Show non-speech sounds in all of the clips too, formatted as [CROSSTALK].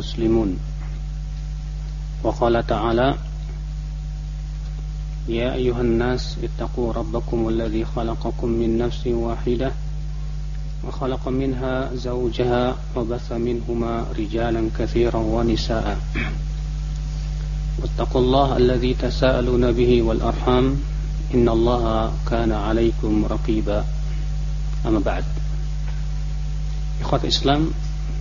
مسلمون وقال تعالى يا أيها الناس اتقوا ربكم الذي خلقكم من نفس واحدة وخلق منها زوجها وبث منهما رجالا كثيرا ونساء. واتقوا الله الذي تساءلون به والأرحام إن الله كان عليكم رقيبا. أما بعد. Ikhwat Islam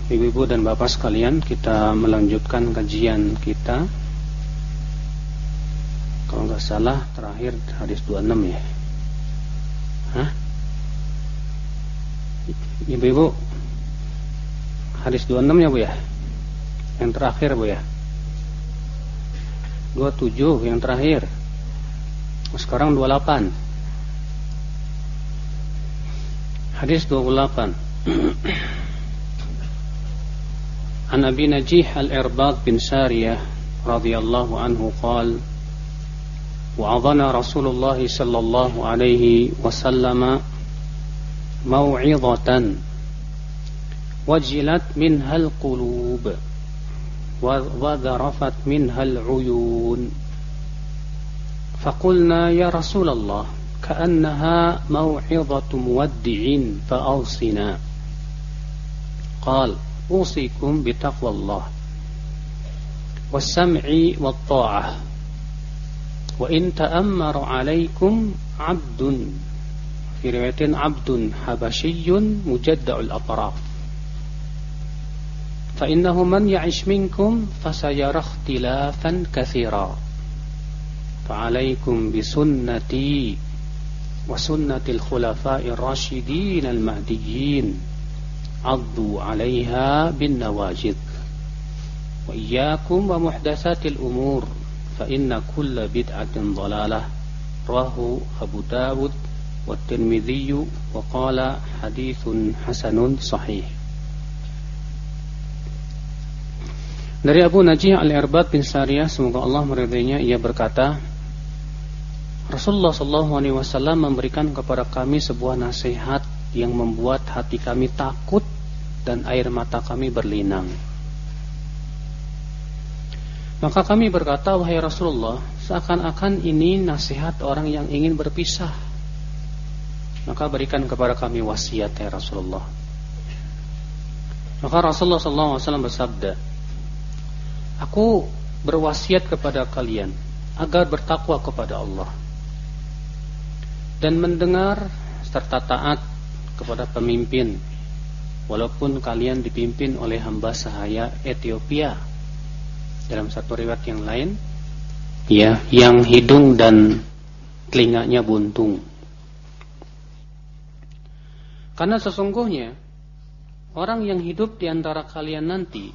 Ibu-ibu dan bapak sekalian Kita melanjutkan kajian kita. Kalau nggak salah terakhir hadis 26 ya. Hah? Ibu-ibu Hadis 26 ya Bu ya? Yang terakhir Bu ya? 27 yang terakhir. Sekarang 28 Hadis 28 [CLEARS THROAT] An Abi Najih Al-Irbad bin Sariyah radhiyallahu anhu qala وعظنا رسول الله صلى الله عليه وسلم موعظة وجلت منها القلوب وذرفت منها العيون. فقلنا يا رسول الله كأنها موعظة مودع فأوصنا. قال أوصيكم بتقوى الله والسمع والطاعة. وإن تأمر عليكم عبد في رواية عبد حبشي مجدع الأطراف. فإنه من يعش منكم فسيرى اختلافا كثيرا. فعليكم بسنتي وسنة الخلفاء الراشدين المهديين. addu عليها بالنواجذ وإياكم wa الأمور فإن كل بدعة ضلالة inna أبو داود dhalalah وقال حديث حسن صحيح Dari Abu Najih Al-Irbad bin Sariyah semoga Allah meridainya ia berkata Rasulullah saw memberikan kepada kami sebuah nasihat yang membuat hati kami takut dan air mata kami berlinang. Maka kami berkata, wahai Rasulullah, seakan-akan ini nasihat orang yang ingin berpisah. Maka berikan kepada kami wasiat ya Rasulullah. Maka Rasulullah SAW bersabda, Aku berwasiat kepada kalian agar bertakwa kepada Allah dan mendengar serta taat kepada pemimpin. Walaupun kalian dipimpin oleh hamba sahaya Ethiopia. Dalam satu riwayat yang lain ya yang hidung dan telinganya buntung. Karena sesungguhnya orang yang hidup di antara kalian nanti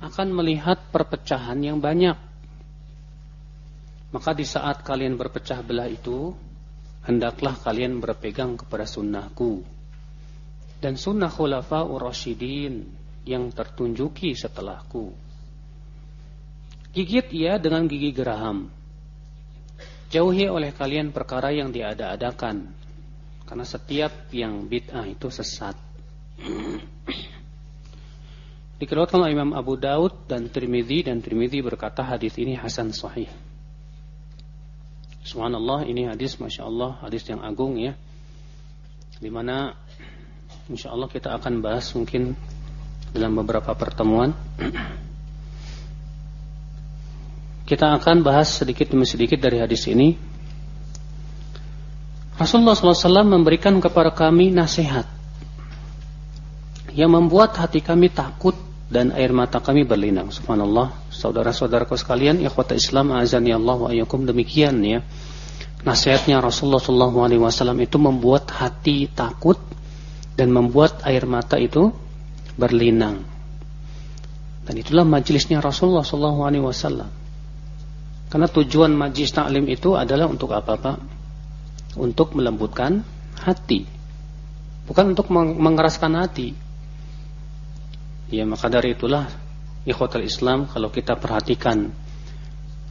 akan melihat perpecahan yang banyak. Maka di saat kalian berpecah belah itu, hendaklah kalian berpegang kepada sunnahku dan sunnah khulafa urasyidin yang tertunjuki setelahku. Gigit ia dengan gigi geraham. Jauhi oleh kalian perkara yang diada-adakan, karena setiap yang bid'ah itu sesat. [CLEARS THROAT] Dikeluarkan oleh Imam Abu Daud dan Tirmidzi dan Tirmidzi berkata hadis ini hasan sahih. Subhanallah ini hadis Masya Allah hadis yang agung ya Di mana Insya Allah kita akan bahas mungkin Dalam beberapa pertemuan Kita akan bahas sedikit demi sedikit dari hadis ini Rasulullah SAW memberikan kepada kami nasihat Yang membuat hati kami takut dan air mata kami berlinang. Subhanallah, saudara-saudaraku sekalian, ikhwata Islam azani Allah wa ayyakum demikian ya. Nasihatnya Rasulullah wasallam itu membuat hati takut dan membuat air mata itu berlinang. Dan itulah majelisnya Rasulullah sallallahu alaihi wasallam. Karena tujuan majlis taklim itu adalah untuk apa, Pak? Untuk melembutkan hati. Bukan untuk mengeraskan hati. Ya maka dari itulah ikhwatul Islam kalau kita perhatikan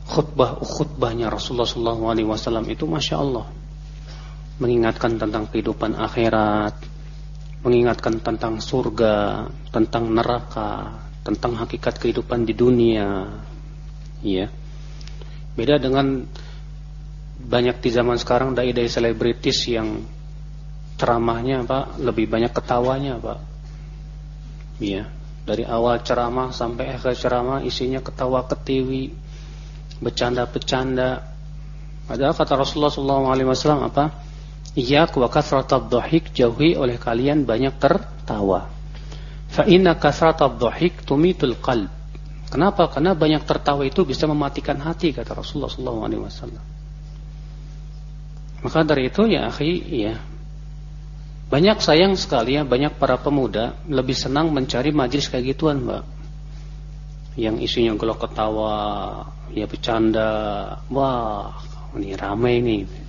khutbah khutbahnya Rasulullah SAW itu masya Allah mengingatkan tentang kehidupan akhirat, mengingatkan tentang surga, tentang neraka, tentang hakikat kehidupan di dunia. Ya. Beda dengan banyak di zaman sekarang dai-dai selebritis yang ceramahnya Pak lebih banyak ketawanya Pak. Iya, dari awal ceramah sampai akhir ceramah isinya ketawa ketiwi, bercanda-bercanda. Padahal kata Rasulullah SAW apa? Iya, wa kasratab dhahik jauhi oleh kalian banyak tertawa. Fa inna kasratab dhahik tumitul qalb. Kenapa? Karena banyak tertawa itu bisa mematikan hati kata Rasulullah SAW. Maka dari itu ya akhi, ya banyak sayang sekali ya, banyak para pemuda lebih senang mencari majlis kayak gituan, Mbak. Yang isinya gelok ketawa, ya bercanda, wah, ini ramai ini.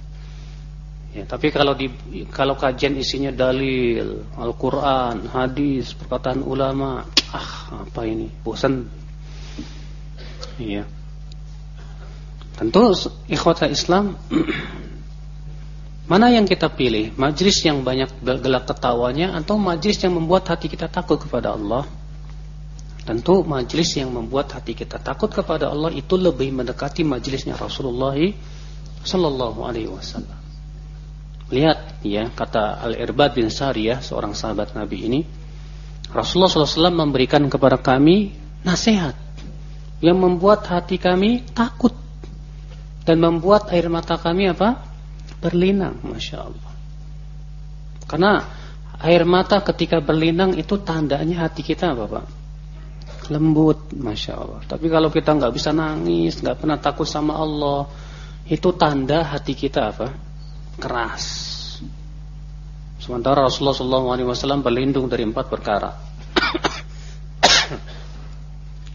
Ya, tapi kalau di kalau kajian isinya dalil, Al-Qur'an, hadis, perkataan ulama, ah, apa ini? Bosan. Iya. Tentu ikhwata Islam [CLEARS THROAT] Mana yang kita pilih? Majlis yang banyak gelak ketawanya atau majlis yang membuat hati kita takut kepada Allah? Tentu majlis yang membuat hati kita takut kepada Allah itu lebih mendekati majlisnya Rasulullah sallallahu alaihi wasallam. Lihat ya kata Al-Irbad bin Sariyah seorang sahabat Nabi ini Rasulullah SAW memberikan kepada kami nasihat yang membuat hati kami takut dan membuat air mata kami apa? berlinang, masya Allah. Karena air mata ketika berlinang itu tandanya hati kita apa pak? Lembut, masya Allah. Tapi kalau kita nggak bisa nangis, nggak pernah takut sama Allah, itu tanda hati kita apa? Keras. Sementara Rasulullah SAW berlindung dari empat perkara. [COUGHS]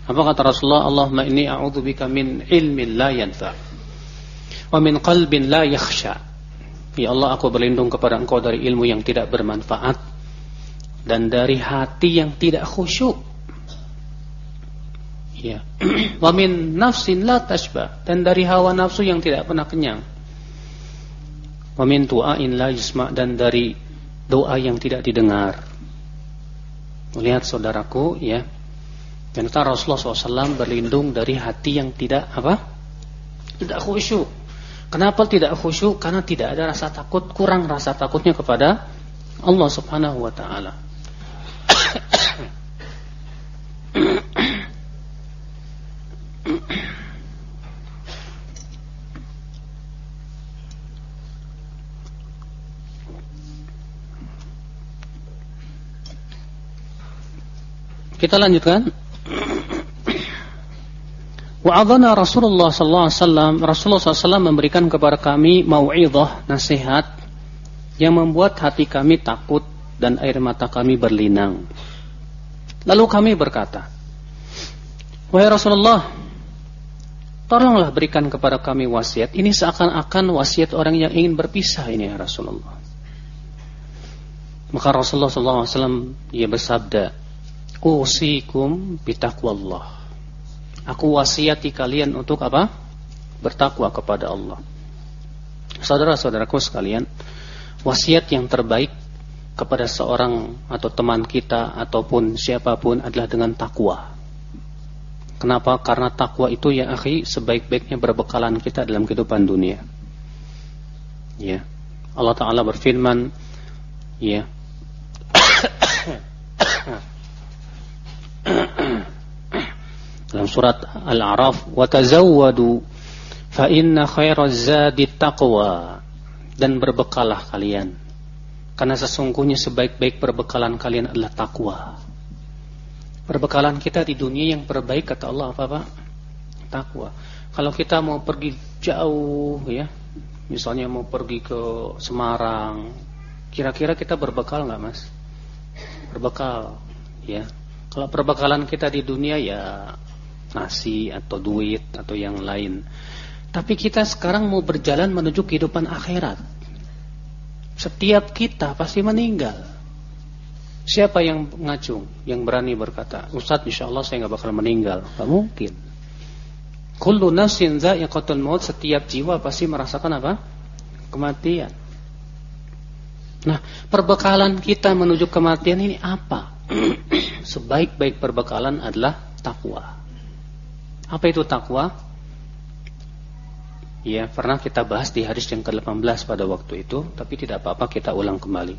Apa kata Rasulullah? Allahumma inni a'udzubika min ilmin la yanfa' wa min qalbin la yakhsha' Ya Allah aku berlindung kepada engkau dari ilmu yang tidak bermanfaat dan dari hati yang tidak khusyuk. Ya. [COUGHS] Wa min nafsin la tashba dan dari hawa nafsu yang tidak pernah kenyang. Wa tu'ain la yusma dan dari doa yang tidak didengar. Lihat saudaraku ya. Ternyata Rasulullah SAW berlindung dari hati yang tidak apa? Tidak khusyuk. Kenapa tidak khusyuk? Karena tidak ada rasa takut, kurang rasa takutnya kepada Allah Subhanahu wa taala. [COUGHS] Kita lanjutkan. Wa'adhana Rasulullah sallallahu alaihi wasallam, Rasulullah SAW memberikan kepada kami mau'idhah, nasihat yang membuat hati kami takut dan air mata kami berlinang. Lalu kami berkata, "Wahai Rasulullah, tolonglah berikan kepada kami wasiat. Ini seakan-akan wasiat orang yang ingin berpisah ini ya Rasulullah." Maka Rasulullah SAW ia bersabda, "Usikum bitaqwallah." Aku wasiati kalian untuk apa? Bertakwa kepada Allah. Saudara-saudaraku sekalian, wasiat yang terbaik kepada seorang atau teman kita ataupun siapa pun adalah dengan takwa. Kenapa? Karena takwa itu ya akhi sebaik-baiknya berbekalan kita dalam kehidupan dunia. Ya. Allah taala berfirman, ya. [COUGHS] dalam surat Al-A'raf wa tazawwadu fa inna khairaz zadi taqwa dan berbekalah kalian karena sesungguhnya sebaik-baik perbekalan kalian adalah takwa. Perbekalan kita di dunia yang terbaik kata Allah apa Pak? Takwa. Kalau kita mau pergi jauh ya, misalnya mau pergi ke Semarang, kira-kira kita berbekal nggak Mas? Berbekal, ya. Kalau perbekalan kita di dunia ya nasi atau duit atau yang lain. Tapi kita sekarang mau berjalan menuju kehidupan akhirat. Setiap kita pasti meninggal. Siapa yang ngacung, yang berani berkata, Ustaz insya Allah saya nggak bakal meninggal. Gak mungkin. Kullu nafsin za'iqatul maut, setiap jiwa pasti merasakan apa? Kematian. Nah, perbekalan kita menuju kematian ini apa? Sebaik-baik perbekalan adalah takwa. Apa itu takwa? Ya, pernah kita bahas di hadis yang ke-18 pada waktu itu, tapi tidak apa-apa kita ulang kembali.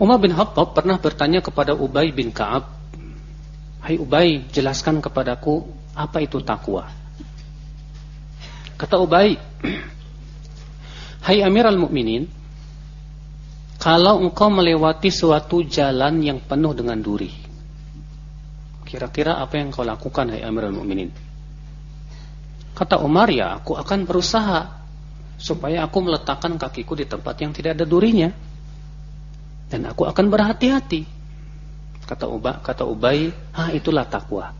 Umar bin Khattab pernah bertanya kepada Ubay bin Ka'ab, "Hai Ubay, jelaskan kepadaku apa itu takwa?" Kata Ubay, [CLEARS THROAT] "Hai Amirul Mukminin, kalau engkau melewati suatu jalan yang penuh dengan duri, kira-kira apa yang kau lakukan hai Amirul Mukminin?" Kata Umar, ya aku akan berusaha supaya aku meletakkan kakiku di tempat yang tidak ada durinya. Dan aku akan berhati-hati. Kata Ubay, kata Ubay, ah itulah takwa.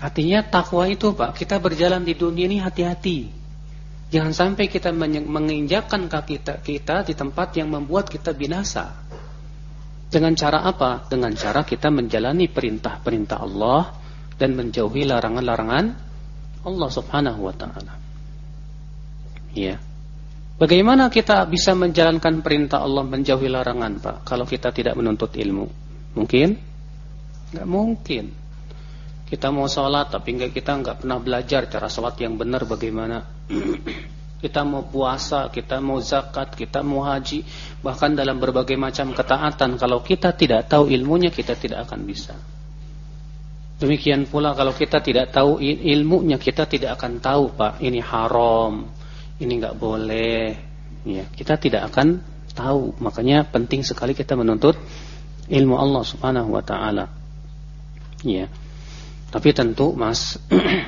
Artinya takwa itu Pak, kita berjalan di dunia ini hati-hati. Jangan sampai kita menginjakkan kaki kita di tempat yang membuat kita binasa. Dengan cara apa? Dengan cara kita menjalani perintah-perintah Allah dan menjauhi larangan-larangan Allah Subhanahu wa taala. Ya. Bagaimana kita bisa menjalankan perintah Allah menjauhi larangan, Pak, kalau kita tidak menuntut ilmu? Mungkin? Enggak mungkin. Kita mau sholat tapi enggak kita enggak pernah belajar cara sholat yang benar bagaimana. [CLEARS THROAT] kita mau puasa, kita mau zakat, kita mau haji, bahkan dalam berbagai macam ketaatan kalau kita tidak tahu ilmunya kita tidak akan bisa. Demikian pula kalau kita tidak tahu ilmunya kita tidak akan tahu Pak ini haram, ini nggak boleh. Ya, kita tidak akan tahu. Makanya penting sekali kita menuntut ilmu Allah Subhanahu wa taala. Ya. Tapi tentu Mas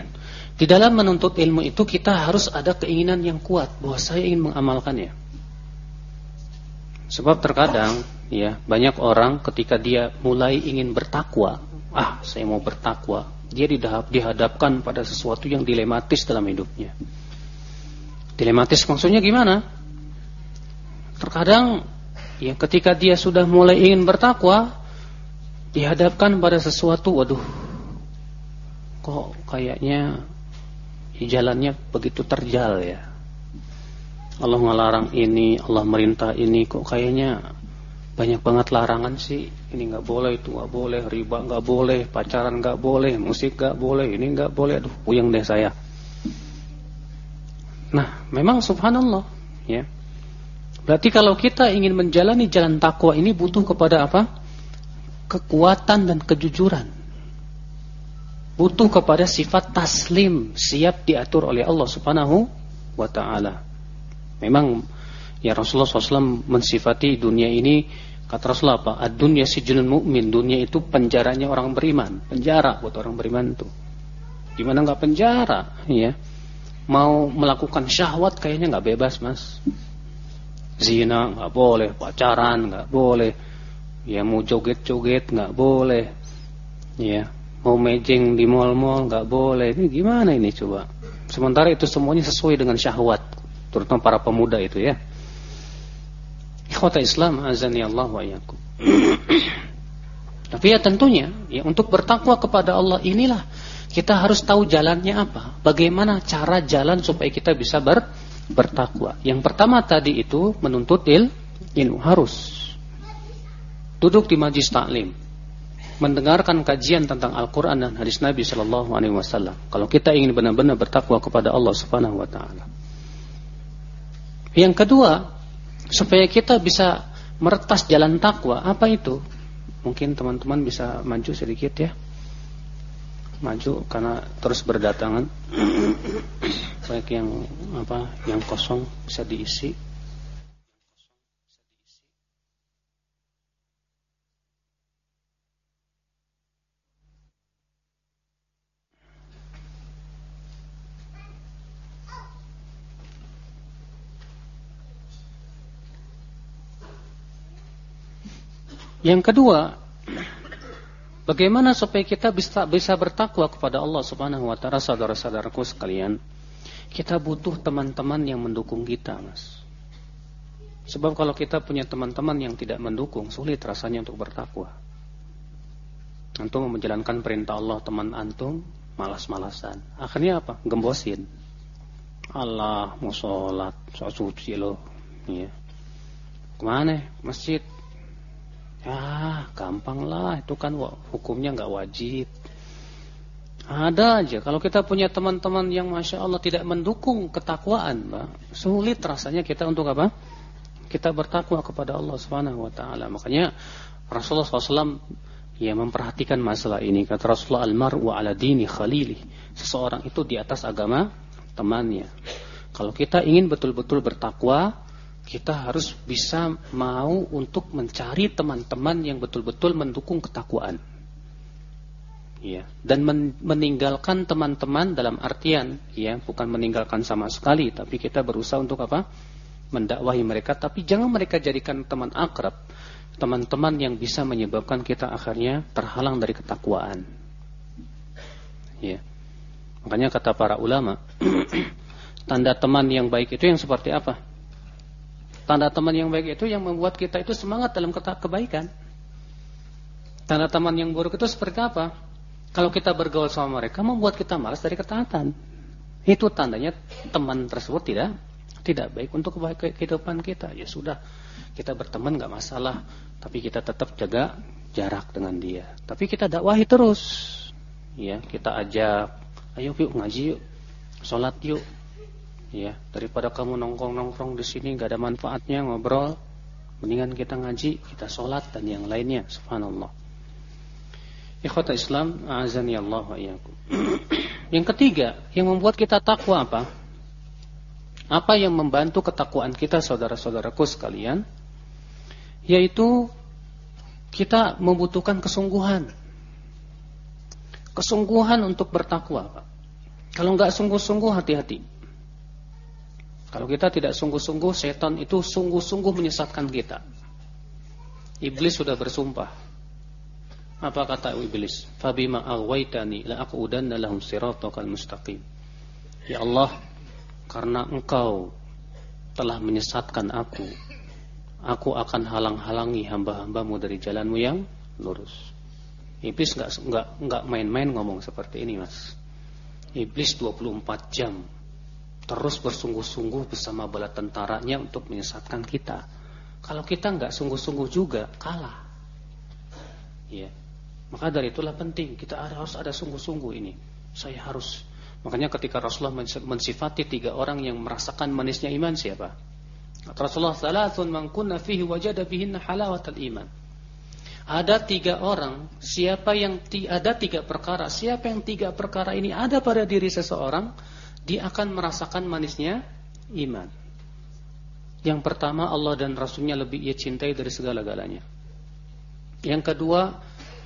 [CLEARS THROAT] di dalam menuntut ilmu itu kita harus ada keinginan yang kuat bahwa saya ingin mengamalkannya. Sebab terkadang ya banyak orang ketika dia mulai ingin bertakwa ah saya mau bertakwa dia dihadapkan pada sesuatu yang dilematis dalam hidupnya dilematis maksudnya gimana terkadang ya ketika dia sudah mulai ingin bertakwa dihadapkan pada sesuatu waduh kok kayaknya jalannya begitu terjal ya? Allah ngelarang ini Allah merintah ini. Kok kayaknya banyak banget larangan sih. Ini nggak boleh itu nggak boleh riba nggak boleh pacaran nggak boleh musik nggak boleh ini nggak boleh. Aduh puyeng deh saya. Nah memang subhanallah ya. Berarti kalau kita ingin menjalani jalan takwa ini butuh kepada apa? Kekuatan dan kejujuran butuh kepada sifat taslim siap diatur oleh Allah subhanahu wa taala memang Ya Rasulullah SAW mensifati dunia ini kata Rasulullah apa? Ad-dunya sijnun mu'min. Dunia itu penjaranya orang beriman. Penjara buat orang beriman itu. Gimana nggak penjara? Ya. Mau melakukan syahwat kayaknya nggak bebas mas. Zina nggak boleh, pacaran nggak boleh. Ya mau joget-joget nggak boleh. Ya mau mejeng di mall-mall nggak boleh. Ini gimana ini coba? Sementara itu semuanya sesuai dengan syahwat, terutama para pemuda itu ya. Ikhwata Islam azani Allah wa iyyakum. [CLEARS THROAT] Tapi ya tentunya ya untuk bertakwa kepada Allah inilah kita harus tahu jalannya apa, bagaimana cara jalan supaya kita bisa ber, bertakwa. Yang pertama tadi itu menuntut il, ilmu harus duduk di majlis taklim, mendengarkan kajian tentang Al-Quran dan hadis Nabi Shallallahu Alaihi Wasallam. Kalau kita ingin benar-benar bertakwa kepada Allah Subhanahu Wa Taala. Yang kedua, supaya kita bisa meretas jalan takwa apa itu mungkin teman-teman bisa maju sedikit ya maju karena terus berdatangan [CLEARS THROAT] baik yang apa yang kosong bisa diisi Yang kedua, bagaimana supaya kita bisa bisa bertakwa kepada Allah Subhanahu wa taala saudara-saudaraku sekalian? Kita butuh teman-teman yang mendukung kita, Mas. Sebab kalau kita punya teman-teman yang tidak mendukung, sulit rasanya untuk bertakwa. Antum menjalankan perintah Allah teman antum, malas-malasan. Akhirnya apa? Gembosin. Allah mau sholat, sholat suci loh. Ya. Ke mana? Masjid Ya, gampang lah. Itu kan hukumnya nggak wajib. Ada aja. Kalau kita punya teman-teman yang masya Allah tidak mendukung ketakwaan, Pak, sulit rasanya kita untuk apa? Kita bertakwa kepada Allah Wa Taala. Makanya Rasulullah SAW ya memperhatikan masalah ini. Kata Rasulullah Al-Mar'u ala dini khalili. Seseorang itu di atas agama temannya. Kalau kita ingin betul-betul bertakwa, kita harus bisa mau untuk mencari teman-teman yang betul-betul mendukung ketakwaan. Ya, dan men meninggalkan teman-teman dalam artian ya, bukan meninggalkan sama sekali, tapi kita berusaha untuk apa? mendakwahi mereka, tapi jangan mereka jadikan teman akrab, teman-teman yang bisa menyebabkan kita akhirnya terhalang dari ketakwaan. Ya. Makanya kata para ulama, [CLEARS THROAT] tanda teman yang baik itu yang seperti apa? Tanda teman yang baik itu yang membuat kita itu semangat dalam kebaikan. Tanda teman yang buruk itu seperti apa? Kalau kita bergaul sama mereka membuat kita malas dari ketaatan. Itu tandanya teman tersebut tidak tidak baik untuk kehidupan kita. Ya sudah, kita berteman nggak masalah, tapi kita tetap jaga jarak dengan dia. Tapi kita dakwahi terus. Ya, kita ajak, ayo yuk ngaji yuk. Salat yuk ya daripada kamu nongkrong-nongkrong di sini nggak ada manfaatnya ngobrol mendingan kita ngaji kita sholat dan yang lainnya. Subhanallah. Ikhwata Islam azani Allah wa [CLEARS THROAT] yang ketiga yang membuat kita takwa apa? Apa yang membantu ketakwaan kita saudara-saudaraku sekalian? Yaitu kita membutuhkan kesungguhan. Kesungguhan untuk bertakwa Pak. Kalau nggak sungguh-sungguh hati-hati. Kalau kita tidak sungguh-sungguh, setan itu sungguh-sungguh menyesatkan kita. Iblis sudah bersumpah. Apa kata iblis? Fabima aghwaytani la aqudanna lahum siratakal mustaqim. Ya Allah, karena Engkau telah menyesatkan aku, aku akan halang-halangi hamba-hambamu dari jalanmu yang lurus. Iblis enggak enggak enggak main-main ngomong seperti ini, Mas. Iblis 24 jam terus bersungguh-sungguh bersama bala tentaranya untuk menyesatkan kita. Kalau kita nggak sungguh-sungguh juga kalah. Ya. Maka dari itulah penting kita harus ada sungguh-sungguh ini. Saya harus. Makanya ketika Rasulullah mensifati tiga orang yang merasakan manisnya iman siapa? Rasulullah salatun man kunna fihi wajada bihinna halawatal iman. Ada tiga orang, siapa yang ada tiga perkara, siapa yang tiga perkara ini ada pada diri seseorang, dia akan merasakan manisnya iman. Yang pertama Allah dan Rasulnya lebih ia cintai dari segala-galanya. Yang kedua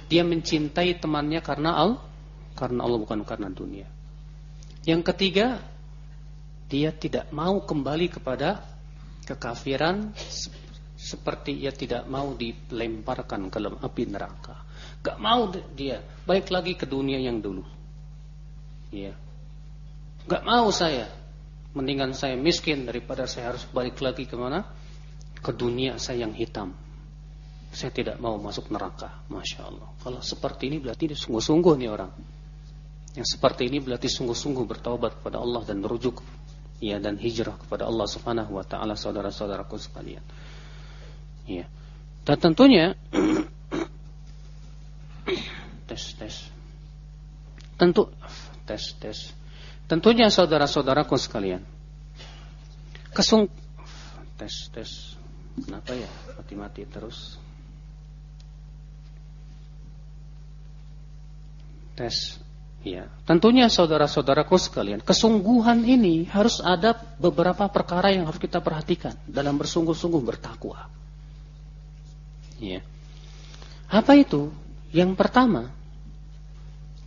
dia mencintai temannya karena Allah, karena Allah bukan karena dunia. Yang ketiga dia tidak mau kembali kepada kekafiran seperti ia tidak mau dilemparkan ke dalam api neraka. Gak mau dia baik lagi ke dunia yang dulu. Ya, Gak mau saya. Mendingan saya miskin daripada saya harus balik lagi ke mana? Ke dunia saya yang hitam. Saya tidak mau masuk neraka. Masya Allah. Kalau seperti ini berarti sungguh-sungguh nih orang. Yang seperti ini berarti sungguh-sungguh bertaubat kepada Allah dan merujuk ya dan hijrah kepada Allah Subhanahu wa taala saudara-saudaraku sekalian. Ya. Dan tentunya [CLEARS THROAT] tes tes. Tentu tes tes. Tentunya saudara-saudaraku sekalian. Kesung tes tes. Kenapa ya mati-mati terus? Tes. Ya, tentunya saudara-saudaraku sekalian, kesungguhan ini harus ada beberapa perkara yang harus kita perhatikan dalam bersungguh-sungguh bertakwa. Ya. Apa itu? Yang pertama,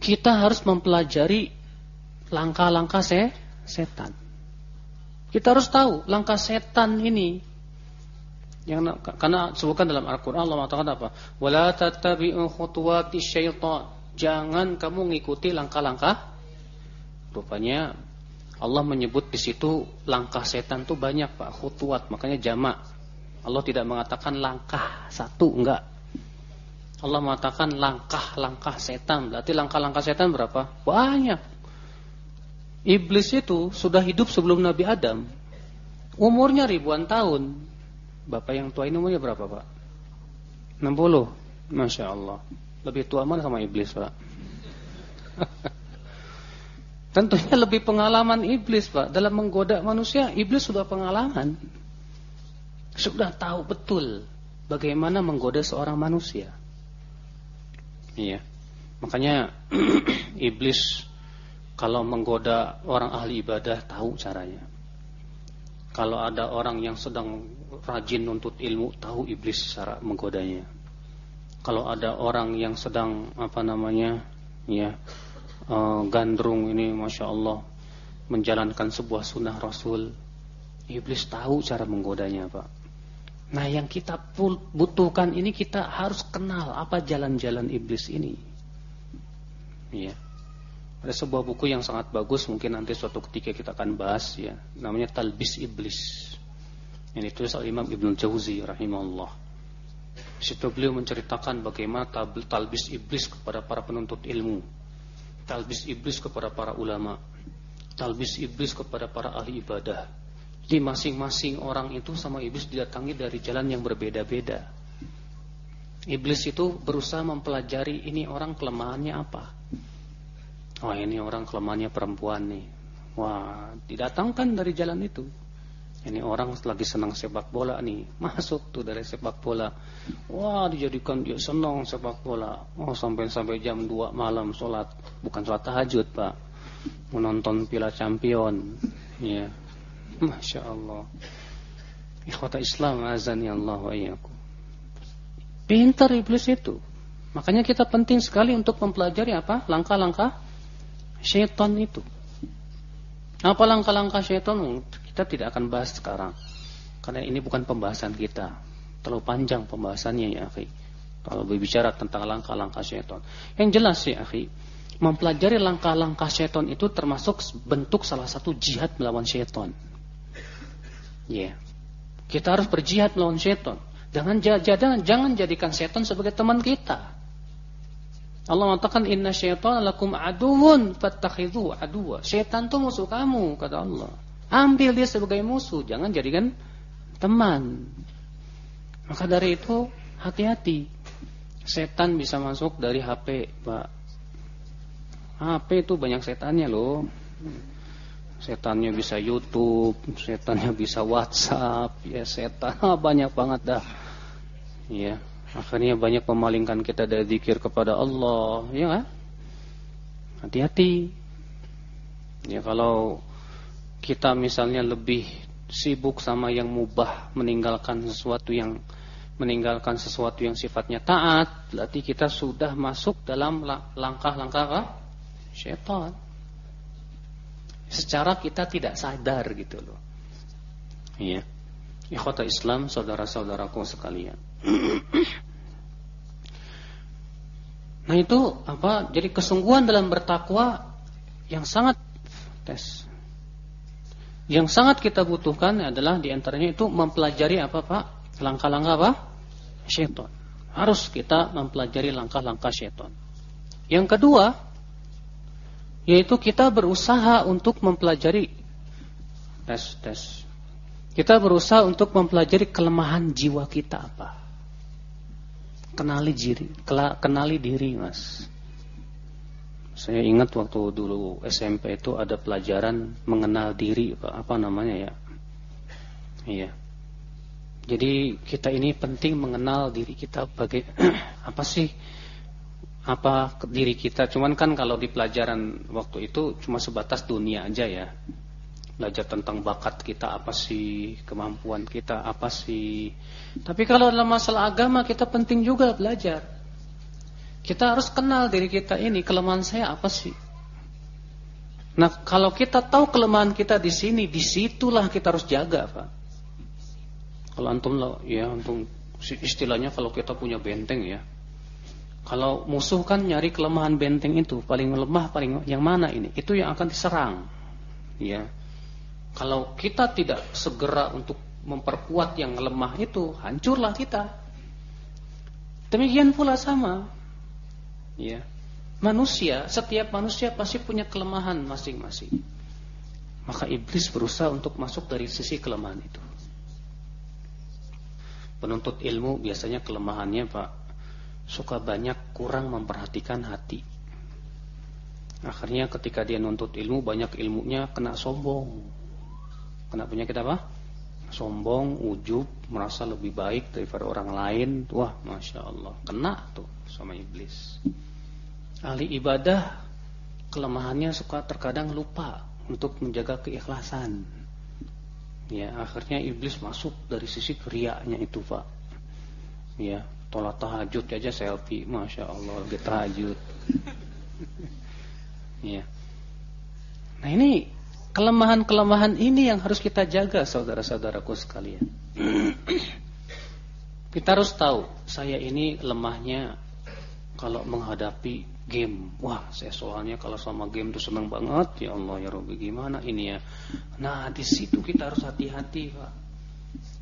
kita harus mempelajari langkah-langkah se setan. Kita harus tahu langkah setan ini yang karena sebutkan dalam Al-Qur'an Allah mengatakan apa? Wala tattabi'u khutuwati syaitan. Jangan kamu ngikuti langkah-langkah rupanya Allah menyebut di situ langkah setan tuh banyak Pak, khutuwat, makanya jamak. Allah tidak mengatakan langkah satu, enggak. Allah mengatakan langkah-langkah setan. Berarti langkah-langkah setan berapa? Banyak. Iblis itu sudah hidup sebelum Nabi Adam. Umurnya ribuan tahun. Bapak yang tua ini umurnya berapa, Pak? 60. Masya Allah. Lebih tua mana sama iblis, Pak? [LAUGHS] Tentunya lebih pengalaman iblis, Pak. Dalam menggoda manusia, iblis sudah pengalaman. Sudah tahu betul bagaimana menggoda seorang manusia. Iya. Makanya [CLEARS THROAT] iblis kalau menggoda orang ahli ibadah tahu caranya. Kalau ada orang yang sedang rajin nuntut ilmu, tahu iblis cara menggodanya. Kalau ada orang yang sedang apa namanya, ya uh, gandrung ini, masya Allah, menjalankan sebuah sunnah Rasul, iblis tahu cara menggodanya, pak. Nah, yang kita butuhkan ini kita harus kenal apa jalan-jalan iblis ini. Ya. Ada sebuah buku yang sangat bagus mungkin nanti suatu ketika kita akan bahas ya, namanya Talbis Iblis. Yang ditulis oleh Imam Ibnu Jauzi rahimahullah. Situ beliau menceritakan bagaimana talbis iblis kepada para penuntut ilmu. Talbis iblis kepada para ulama. Talbis iblis kepada para ahli ibadah. Di masing-masing orang itu sama iblis didatangi dari jalan yang berbeda-beda. Iblis itu berusaha mempelajari ini orang kelemahannya apa. Oh ini orang kelemahannya perempuan nih. Wah, didatangkan dari jalan itu. Ini orang lagi senang sepak bola nih, masuk tuh dari sepak bola. Wah, dijadikan dia senang sepak bola. Oh, sampai sampai jam 2 malam sholat, bukan sholat tahajud, Pak. Menonton Piala Champion. Ya. Masya Allah. Ikhwata Islam azan ya Allah wa Pintar iblis itu. Makanya kita penting sekali untuk mempelajari apa? Langkah-langkah syaitan itu. Apa langkah-langkah syaitan? Kita tidak akan bahas sekarang. Karena ini bukan pembahasan kita. Terlalu panjang pembahasannya ya, akhi. Kalau berbicara tentang langkah-langkah syaitan. Yang jelas ya, akhi, mempelajari langkah-langkah syaitan itu termasuk bentuk salah satu jihad melawan syaitan. Ya. Yeah. Kita harus berjihad melawan syaitan. Jangan jangan jangan jadikan syaitan sebagai teman kita. Allah mengatakan inna syaitan lakum aduun fattakhidhu aduwa. Syaitan itu musuh kamu kata Allah. Ambil dia sebagai musuh, jangan jadikan teman. Maka dari itu hati-hati. Setan bisa masuk dari HP, Pak. HP itu banyak setannya loh. Setannya bisa YouTube, setannya bisa WhatsApp, ya setan [LAUGHS] banyak banget dah. Ya, Akhirnya banyak memalingkan kita dari zikir kepada Allah, ya kan? Hati-hati. Ya kalau kita misalnya lebih sibuk sama yang mubah, meninggalkan sesuatu yang meninggalkan sesuatu yang sifatnya taat, berarti kita sudah masuk dalam langkah-langkah? Syaitan. Secara kita tidak sadar gitu loh. Iya. Ikhwata Islam, saudara-saudaraku sekalian. Nah itu apa? Jadi kesungguhan dalam bertakwa yang sangat tes. Yang sangat kita butuhkan adalah di antaranya itu mempelajari apa pak? Langkah-langkah apa? Syaitan. Harus kita mempelajari langkah-langkah syaitan. Yang kedua, yaitu kita berusaha untuk mempelajari tes tes. Kita berusaha untuk mempelajari kelemahan jiwa kita apa kenali diri, kenali diri, Mas. Saya ingat waktu dulu SMP itu ada pelajaran mengenal diri, apa namanya ya? Iya. Jadi kita ini penting mengenal diri kita bagai [CLEARS THROAT] apa sih? Apa diri kita? Cuman kan kalau di pelajaran waktu itu cuma sebatas dunia aja ya belajar tentang bakat kita apa sih, kemampuan kita apa sih. Tapi kalau dalam masalah agama kita penting juga belajar. Kita harus kenal diri kita ini, kelemahan saya apa sih? Nah, kalau kita tahu kelemahan kita di sini, di situlah kita harus jaga, Pak. Kalau antum lah, ya antum istilahnya kalau kita punya benteng ya. Kalau musuh kan nyari kelemahan benteng itu, paling lemah paling yang mana ini? Itu yang akan diserang. Ya. Kalau kita tidak segera untuk memperkuat yang lemah itu, hancurlah kita. Demikian pula sama. Ya. Manusia, setiap manusia pasti punya kelemahan masing-masing. Maka iblis berusaha untuk masuk dari sisi kelemahan itu. Penuntut ilmu biasanya kelemahannya Pak suka banyak kurang memperhatikan hati. Akhirnya ketika dia nuntut ilmu banyak ilmunya kena sombong. Kena penyakit apa? Sombong, ujub, merasa lebih baik daripada orang lain. Wah, masya Allah, kena tuh sama iblis. Ahli ibadah kelemahannya suka terkadang lupa untuk menjaga keikhlasan. Ya, akhirnya iblis masuk dari sisi keriaknya itu, Pak. Ya, tolak tahajud aja selfie, masya Allah, dia tahajud. [LAUGHS] Ya. Nah ini kelemahan-kelemahan ini yang harus kita jaga saudara-saudaraku sekalian. kita harus tahu saya ini lemahnya kalau menghadapi game. Wah, saya soalnya kalau sama game tuh senang banget. Ya Allah ya Rabbi gimana ini ya. Nah, di situ kita harus hati-hati, Pak.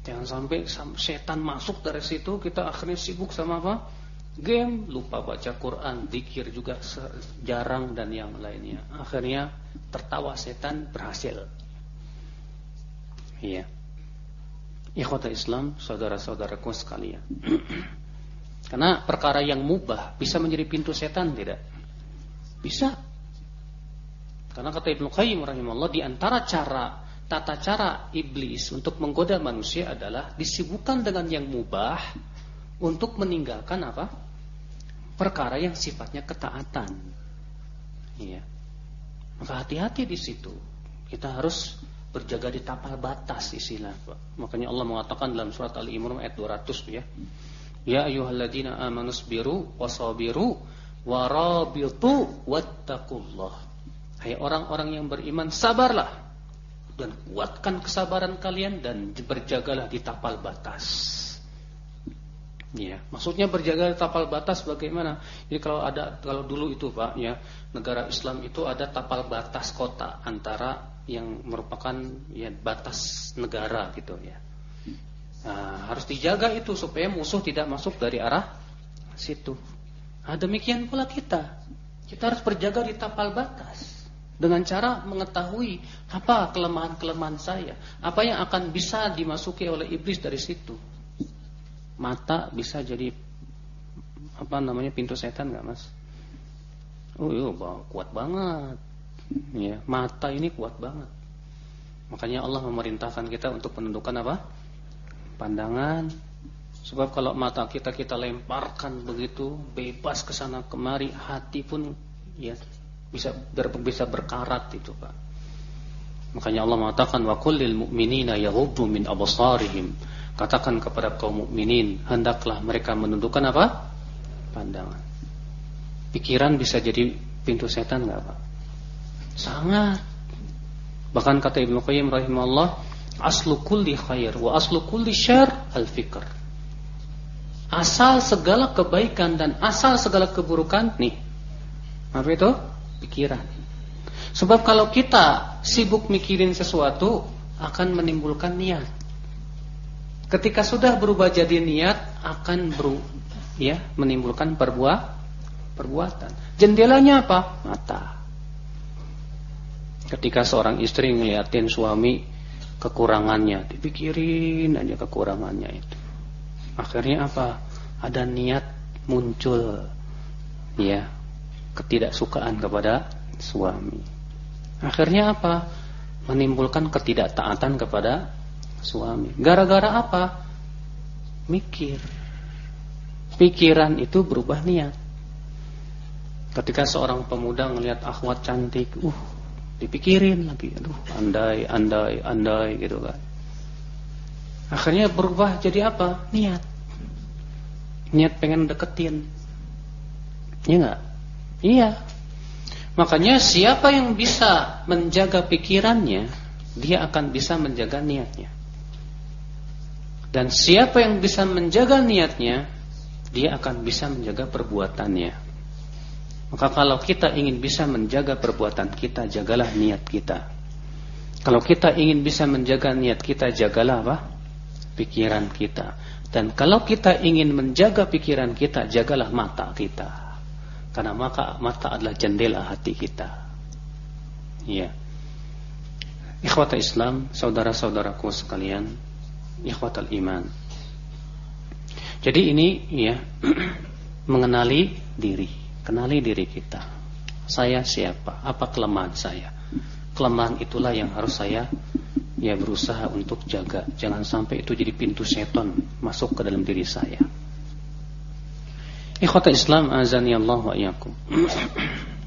Jangan sampai setan masuk dari situ kita akhirnya sibuk sama apa? Game, lupa baca Quran, dikir juga jarang dan yang lainnya. Akhirnya tertawa setan berhasil. Iya. Ikhwata Islam, saudara-saudaraku sekalian. [CLEARS THROAT] Karena perkara yang mubah bisa menjadi pintu setan tidak? Bisa. Karena kata Ibnu Qayyim rahimahullah di antara cara tata cara iblis untuk menggoda manusia adalah disibukkan dengan yang mubah untuk meninggalkan apa? Perkara yang sifatnya ketaatan. Iya. Maka hati-hati di situ. Kita harus berjaga di tapal batas istilah. Makanya Allah mengatakan dalam surat Ali Imran ayat 200 ya. Ya ayyuhalladzina amanu sabiru wasabiru warabitu wattaqullah. Hai orang-orang yang beriman, sabarlah dan kuatkan kesabaran kalian dan berjagalah di tapal batas. Ya, maksudnya berjaga tapal batas bagaimana? Jadi kalau ada kalau dulu itu Pak ya, negara Islam itu ada tapal batas kota antara yang merupakan ya batas negara gitu ya. Nah, harus dijaga itu supaya musuh tidak masuk dari arah situ. Nah, demikian pula kita. Kita harus berjaga di tapal batas dengan cara mengetahui apa kelemahan-kelemahan saya, apa yang akan bisa dimasuki oleh iblis dari situ mata bisa jadi apa namanya pintu setan nggak mas? Oh iya kuat banget, ya mata ini kuat banget. Makanya Allah memerintahkan kita untuk menundukkan apa? Pandangan. Sebab kalau mata kita kita lemparkan begitu bebas ke sana kemari, hati pun ya bisa ber, bisa berkarat itu pak. Makanya Allah mengatakan wa kullil mu'minina yaghuddu min absarihim Katakan kepada kaum mukminin, hendaklah mereka menundukkan apa? Pandangan. Pikiran bisa jadi pintu setan enggak, Pak? Sangat. Bahkan kata Ibnu Qayyim rahimahullah, aslu kulli khair wa aslu kulli syar al-fikr. Asal segala kebaikan dan asal segala keburukan nih. Apa itu? Pikiran. Sebab kalau kita sibuk mikirin sesuatu akan menimbulkan niat. Ketika sudah berubah jadi niat akan beru, ya menimbulkan perbuah, perbuatan. Jendelanya apa? Mata. Ketika seorang istri ngeliatin suami kekurangannya, dipikirin aja kekurangannya itu. Akhirnya apa? Ada niat muncul ya ketidaksukaan kepada suami. Akhirnya apa? Menimbulkan ketidaktaatan kepada suami. Gara-gara apa? Mikir. Pikiran itu berubah niat. Ketika seorang pemuda ngelihat akhwat cantik, uh, dipikirin lagi, aduh, andai, andai, andai gitu kan. Akhirnya berubah jadi apa? Niat. Niat pengen deketin. Iya enggak? Iya. Makanya siapa yang bisa menjaga pikirannya, dia akan bisa menjaga niatnya. Dan siapa yang bisa menjaga niatnya, dia akan bisa menjaga perbuatannya. Maka kalau kita ingin bisa menjaga perbuatan kita, jagalah niat kita. Kalau kita ingin bisa menjaga niat kita, jagalah apa? Pikiran kita. Dan kalau kita ingin menjaga pikiran kita, jagalah mata kita. Karena maka mata adalah jendela hati kita. Ya. Ikhwata Islam, saudara-saudaraku sekalian, ikhwatal iman. Jadi ini ya [CLEARS THROAT] mengenali diri, kenali diri kita. Saya siapa? Apa kelemahan saya? Kelemahan itulah yang harus saya ya berusaha untuk jaga. Jangan sampai itu jadi pintu seton masuk ke dalam diri saya. Ikhwata Islam azani Allah wa iyyakum. [CLEARS THROAT]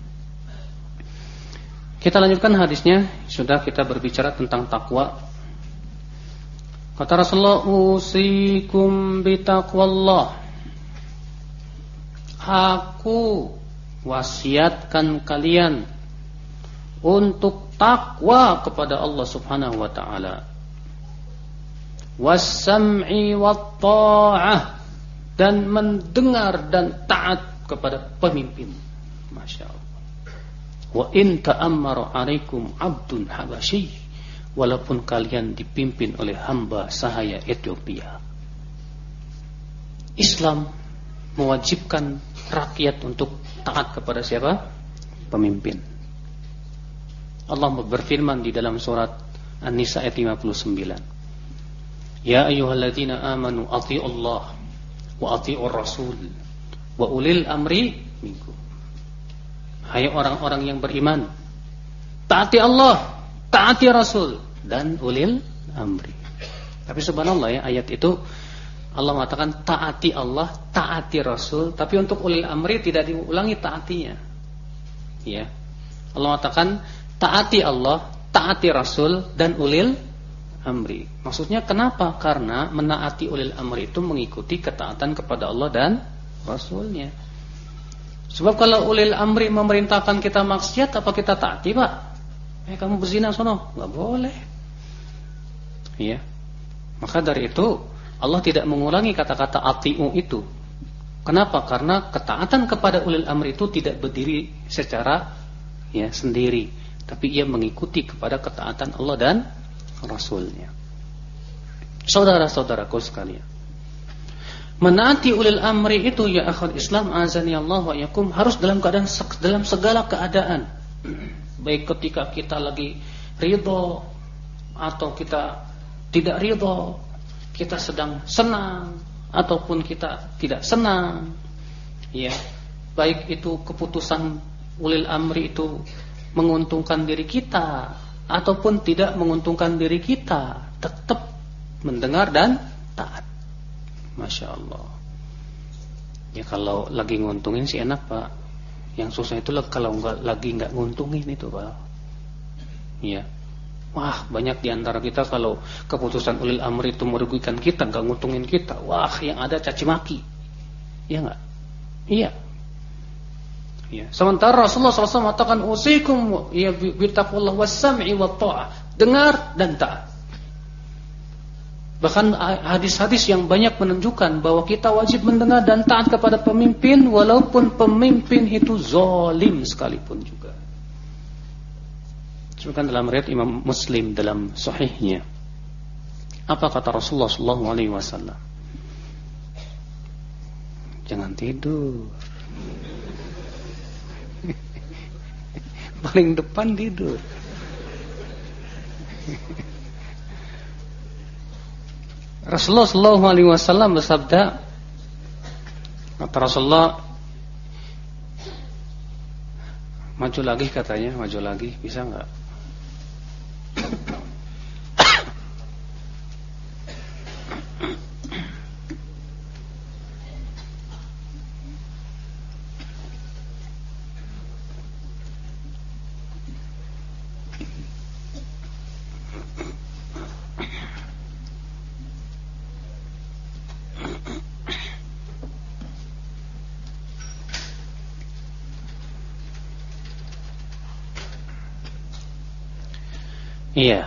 Kita lanjutkan hadisnya, sudah kita berbicara tentang takwa. Kata Rasulullah, "Usikum bitaqwallah." Aku wasiatkan kalian untuk takwa kepada Allah Subhanahu wa taala. Was-sam'i wat-tha'ah dan mendengar dan taat kepada pemimpin. Masya Allah. Wa in ta'ammara 'alaikum 'abdun habasyi walaupun kalian dipimpin oleh hamba sahaya Ethiopia. Islam mewajibkan rakyat untuk taat kepada siapa? Pemimpin. Allah berfirman di dalam surat An-Nisa ayat 59. Ya ayyuhalladzina amanu Allah wa athi'ur rasul wa ulil amri minkum. Hai orang-orang yang beriman, taati Allah, taati Rasul dan ulil amri. Tapi subhanallah ya ayat itu Allah mengatakan taati Allah, taati Rasul, tapi untuk ulil amri tidak diulangi taatinya. Ya. Allah mengatakan taati Allah, taati Rasul dan ulil amri. Maksudnya kenapa? Karena menaati ulil amri itu mengikuti ketaatan kepada Allah dan Rasulnya. Sebab kalau ulil amri memerintahkan kita maksiat apa kita taati, Pak? Eh kamu berzina sono, nggak boleh. Iya. Maka dari itu Allah tidak mengulangi kata-kata atiu itu. Kenapa? Karena ketaatan kepada ulil amri itu tidak berdiri secara ya sendiri, tapi ia mengikuti kepada ketaatan Allah dan Rasulnya. Saudara-saudaraku sekalian, Menaati ulil amri itu ya akhwat Islam azani Allah wa yakum harus dalam keadaan dalam segala keadaan. [CLEARS THROAT] Baik ketika kita lagi ridho atau kita tidak ridho, kita sedang senang ataupun kita tidak senang. Ya. Baik itu keputusan ulil amri itu menguntungkan diri kita ataupun tidak menguntungkan diri kita, tetap mendengar dan taat. Masya Allah. Ya kalau lagi nguntungin sih enak pak. Yang susah itu kalau nggak lagi nggak nguntungin itu pak. Ya. Wah banyak di antara kita kalau keputusan ulil amri itu merugikan kita nggak nguntungin kita. Wah yang ada caci maki. Iya nggak? Iya. Ya. Sementara Rasulullah SAW mengatakan usikum ya bitaqullah was-sam'i wa ta'ah. Dengar dan taat. Bahkan hadis-hadis yang banyak menunjukkan bahwa kita wajib mendengar dan taat kepada pemimpin walaupun pemimpin itu zalim sekalipun juga. Sebutkan dalam riwayat Imam Muslim dalam sahihnya. Apa kata Rasulullah sallallahu alaihi wasallam? Jangan tidur. [LAUGHS] Paling depan tidur. Rasulullah Shallallahu Alaihi Wasallam bersabda, kata Rasulullah, maju lagi katanya, maju lagi, bisa nggak? Iya.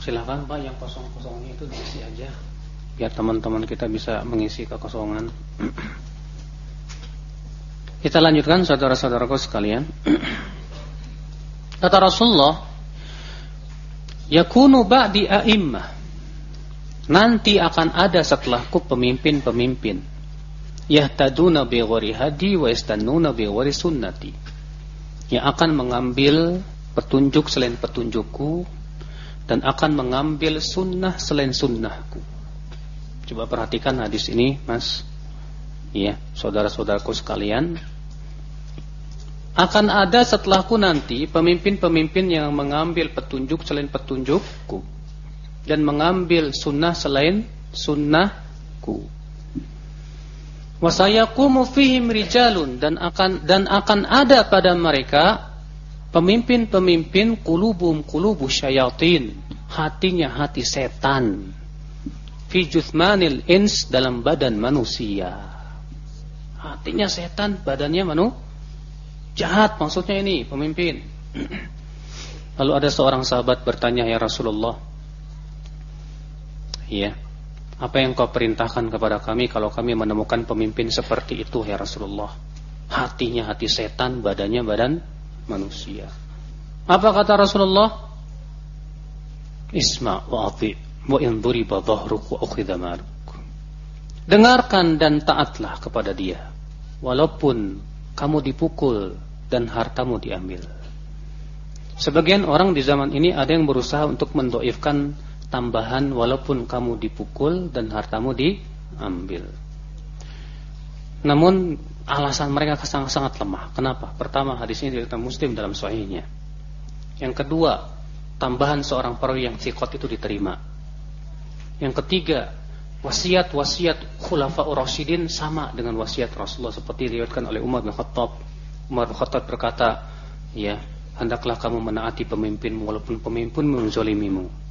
Silakan Pak yang kosong-kosongnya itu diisi aja biar teman-teman kita bisa mengisi kekosongan. Kita lanjutkan saudara-saudaraku sekalian. Kata Rasulullah, yakunu ba'di a'immah. Nanti akan ada setelahku pemimpin-pemimpin yahtaduna bi hadi wa yastannuna bi sunnati yang akan mengambil petunjuk selain petunjukku dan akan mengambil sunnah selain sunnahku. Coba perhatikan hadis ini, Mas. Ya, saudara-saudaraku sekalian. Akan ada setelahku nanti pemimpin-pemimpin yang mengambil petunjuk selain petunjukku dan mengambil sunnah selain sunnahku. Wasayakumu fihim rijalun dan akan dan akan ada pada mereka Pemimpin-pemimpin kulubum kulubu syayatin. Hatinya hati setan. Fi juthmanil ins dalam badan manusia. Hatinya setan, badannya manu jahat maksudnya ini pemimpin. [CLEARS THROAT] Lalu ada seorang sahabat bertanya ya Rasulullah. Iya. Apa yang kau perintahkan kepada kami kalau kami menemukan pemimpin seperti itu ya Rasulullah? Hatinya hati setan, badannya badan manusia. Apa kata Rasulullah? Isma wa ati wa in duriba dhahruk wa ukhidha maluk. Dengarkan dan taatlah kepada dia walaupun kamu dipukul dan hartamu diambil. Sebagian orang di zaman ini ada yang berusaha untuk mendoifkan tambahan walaupun kamu dipukul dan hartamu diambil. Namun alasan mereka sangat-sangat lemah. Kenapa? Pertama, hadis ini diriwayatkan Muslim dalam sahihnya. Yang kedua, tambahan seorang perawi yang sikot itu diterima. Yang ketiga, wasiat-wasiat khulafaur rasyidin sama dengan wasiat Rasulullah seperti diriwayatkan oleh Umar bin Khattab. Umar bin Khattab berkata, ya, hendaklah kamu menaati pemimpinmu walaupun pemimpin menzalimimu.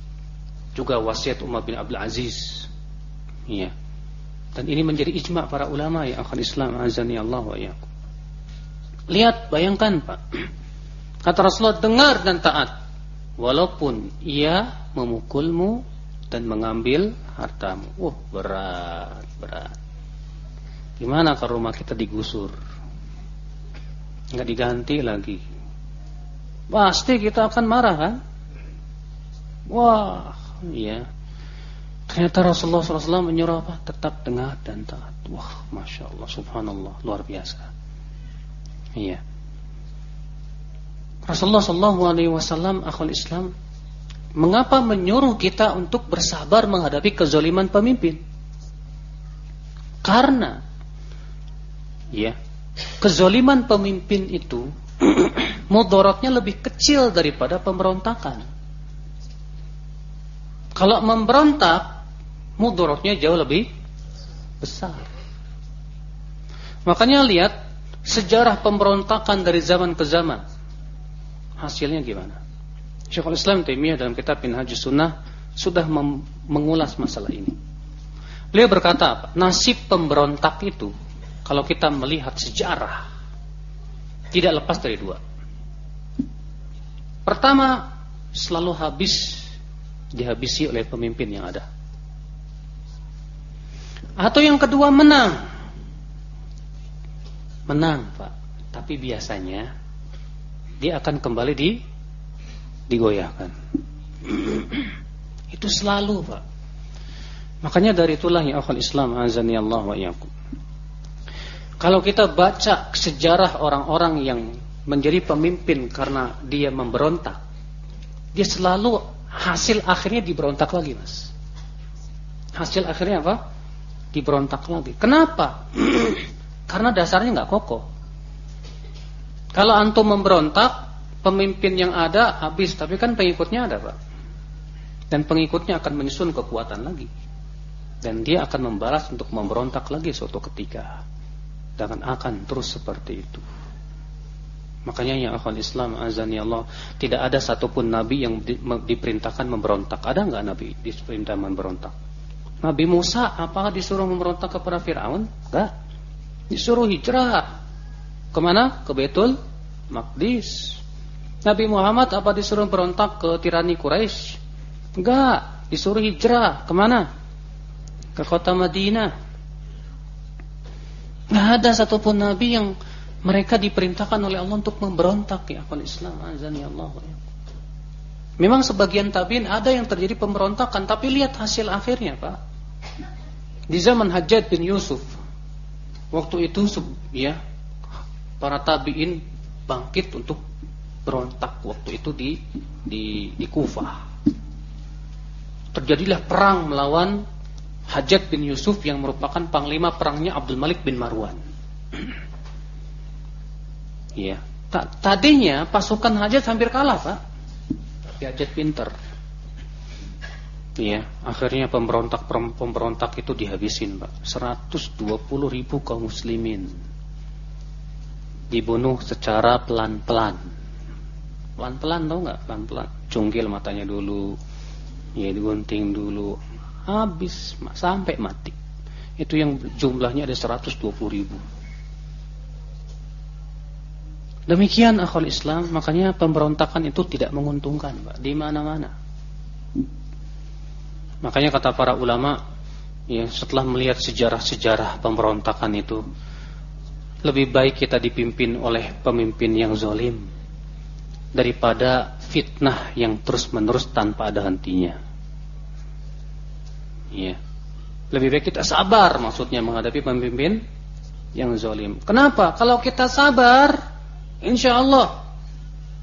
Juga wasiat Umar bin Abdul Aziz. Ya, dan ini menjadi ijma para ulama yang akan Islam azani Allah wa yakum. Lihat, bayangkan Pak. [CLEARS THROAT] Kata Rasulullah, dengar dan taat. Walaupun ia memukulmu dan mengambil hartamu. Wah, berat, berat. Gimana kalau rumah kita digusur? Enggak diganti lagi. Pasti kita akan marah kan? Wah, iya. Ternyata Rasulullah SAW menyuruh apa? Tetap dengar dan taat. Wah, masya Allah, subhanallah, luar biasa. Iya. Rasulullah SAW, akhul Islam, mengapa menyuruh kita untuk bersabar menghadapi kezoliman pemimpin? Karena, ya, kezoliman pemimpin itu [CLEARS THROAT] mudorotnya lebih kecil daripada pemberontakan. Kalau memberontak mudorotnya jauh lebih besar. Makanya lihat sejarah pemberontakan dari zaman ke zaman. Hasilnya gimana? Syekhul Islam Taimiyah dalam kitab Minhajus Sunnah sudah mengulas masalah ini. Beliau berkata? Nasib pemberontak itu kalau kita melihat sejarah tidak lepas dari dua. Pertama, selalu habis dihabisi oleh pemimpin yang ada. Atau yang kedua menang. Menang, Pak. Tapi biasanya dia akan kembali di digoyahkan. Itu selalu, Pak. Makanya dari itulah ya akhul Islam azani Allah wa iyyakum. Kalau kita baca sejarah orang-orang yang menjadi pemimpin karena dia memberontak, dia selalu hasil akhirnya diberontak lagi, Mas. Hasil akhirnya apa? diberontak lagi. Kenapa? [CLEARS THROAT] Karena dasarnya nggak kokoh. Kalau antum memberontak, pemimpin yang ada habis, tapi kan pengikutnya ada, Pak. Dan pengikutnya akan menyusun kekuatan lagi. Dan dia akan membalas untuk memberontak lagi suatu ketika. Dan akan terus seperti itu. Makanya ya akhwan Islam azani Allah tidak ada satupun nabi yang di, diperintahkan memberontak. Ada nggak nabi diperintah memberontak? Nabi Musa apakah disuruh memberontak kepada Fir'aun? Enggak. Disuruh hijrah. Ke mana? Ke Betul Maqdis. Nabi Muhammad apa disuruh berontak ke tirani Quraisy? Enggak. Disuruh hijrah. Ke mana? Ke kota Madinah. Enggak ada satupun Nabi yang mereka diperintahkan oleh Allah untuk memberontak ya akal Islam azani Allah Memang sebagian tabiin ada yang terjadi pemberontakan tapi lihat hasil akhirnya Pak. Di zaman Hajjaj bin Yusuf waktu itu ya para tabiin bangkit untuk berontak waktu itu di di di Kufah. Terjadilah perang melawan Hajat bin Yusuf yang merupakan panglima perangnya Abdul Malik bin Marwan. Iya. Tadinya pasukan Hajat hampir kalah, Pak. Tapi Hajat pinter. Iya, akhirnya pemberontak pemberontak itu dihabisin, Pak. 120 ribu kaum muslimin dibunuh secara pelan-pelan. Pelan-pelan tau nggak? Pelan-pelan. Cunggil matanya dulu, ya digunting dulu, habis sampai mati. Itu yang jumlahnya ada 120 ribu. Demikian akhul Islam, makanya pemberontakan itu tidak menguntungkan, Pak, di mana-mana. Makanya kata para ulama, ya setelah melihat sejarah-sejarah pemberontakan itu, lebih baik kita dipimpin oleh pemimpin yang zolim daripada fitnah yang terus-menerus tanpa ada hentinya. Ya. Lebih baik kita sabar maksudnya menghadapi pemimpin yang zolim. Kenapa? Kalau kita sabar, insya Allah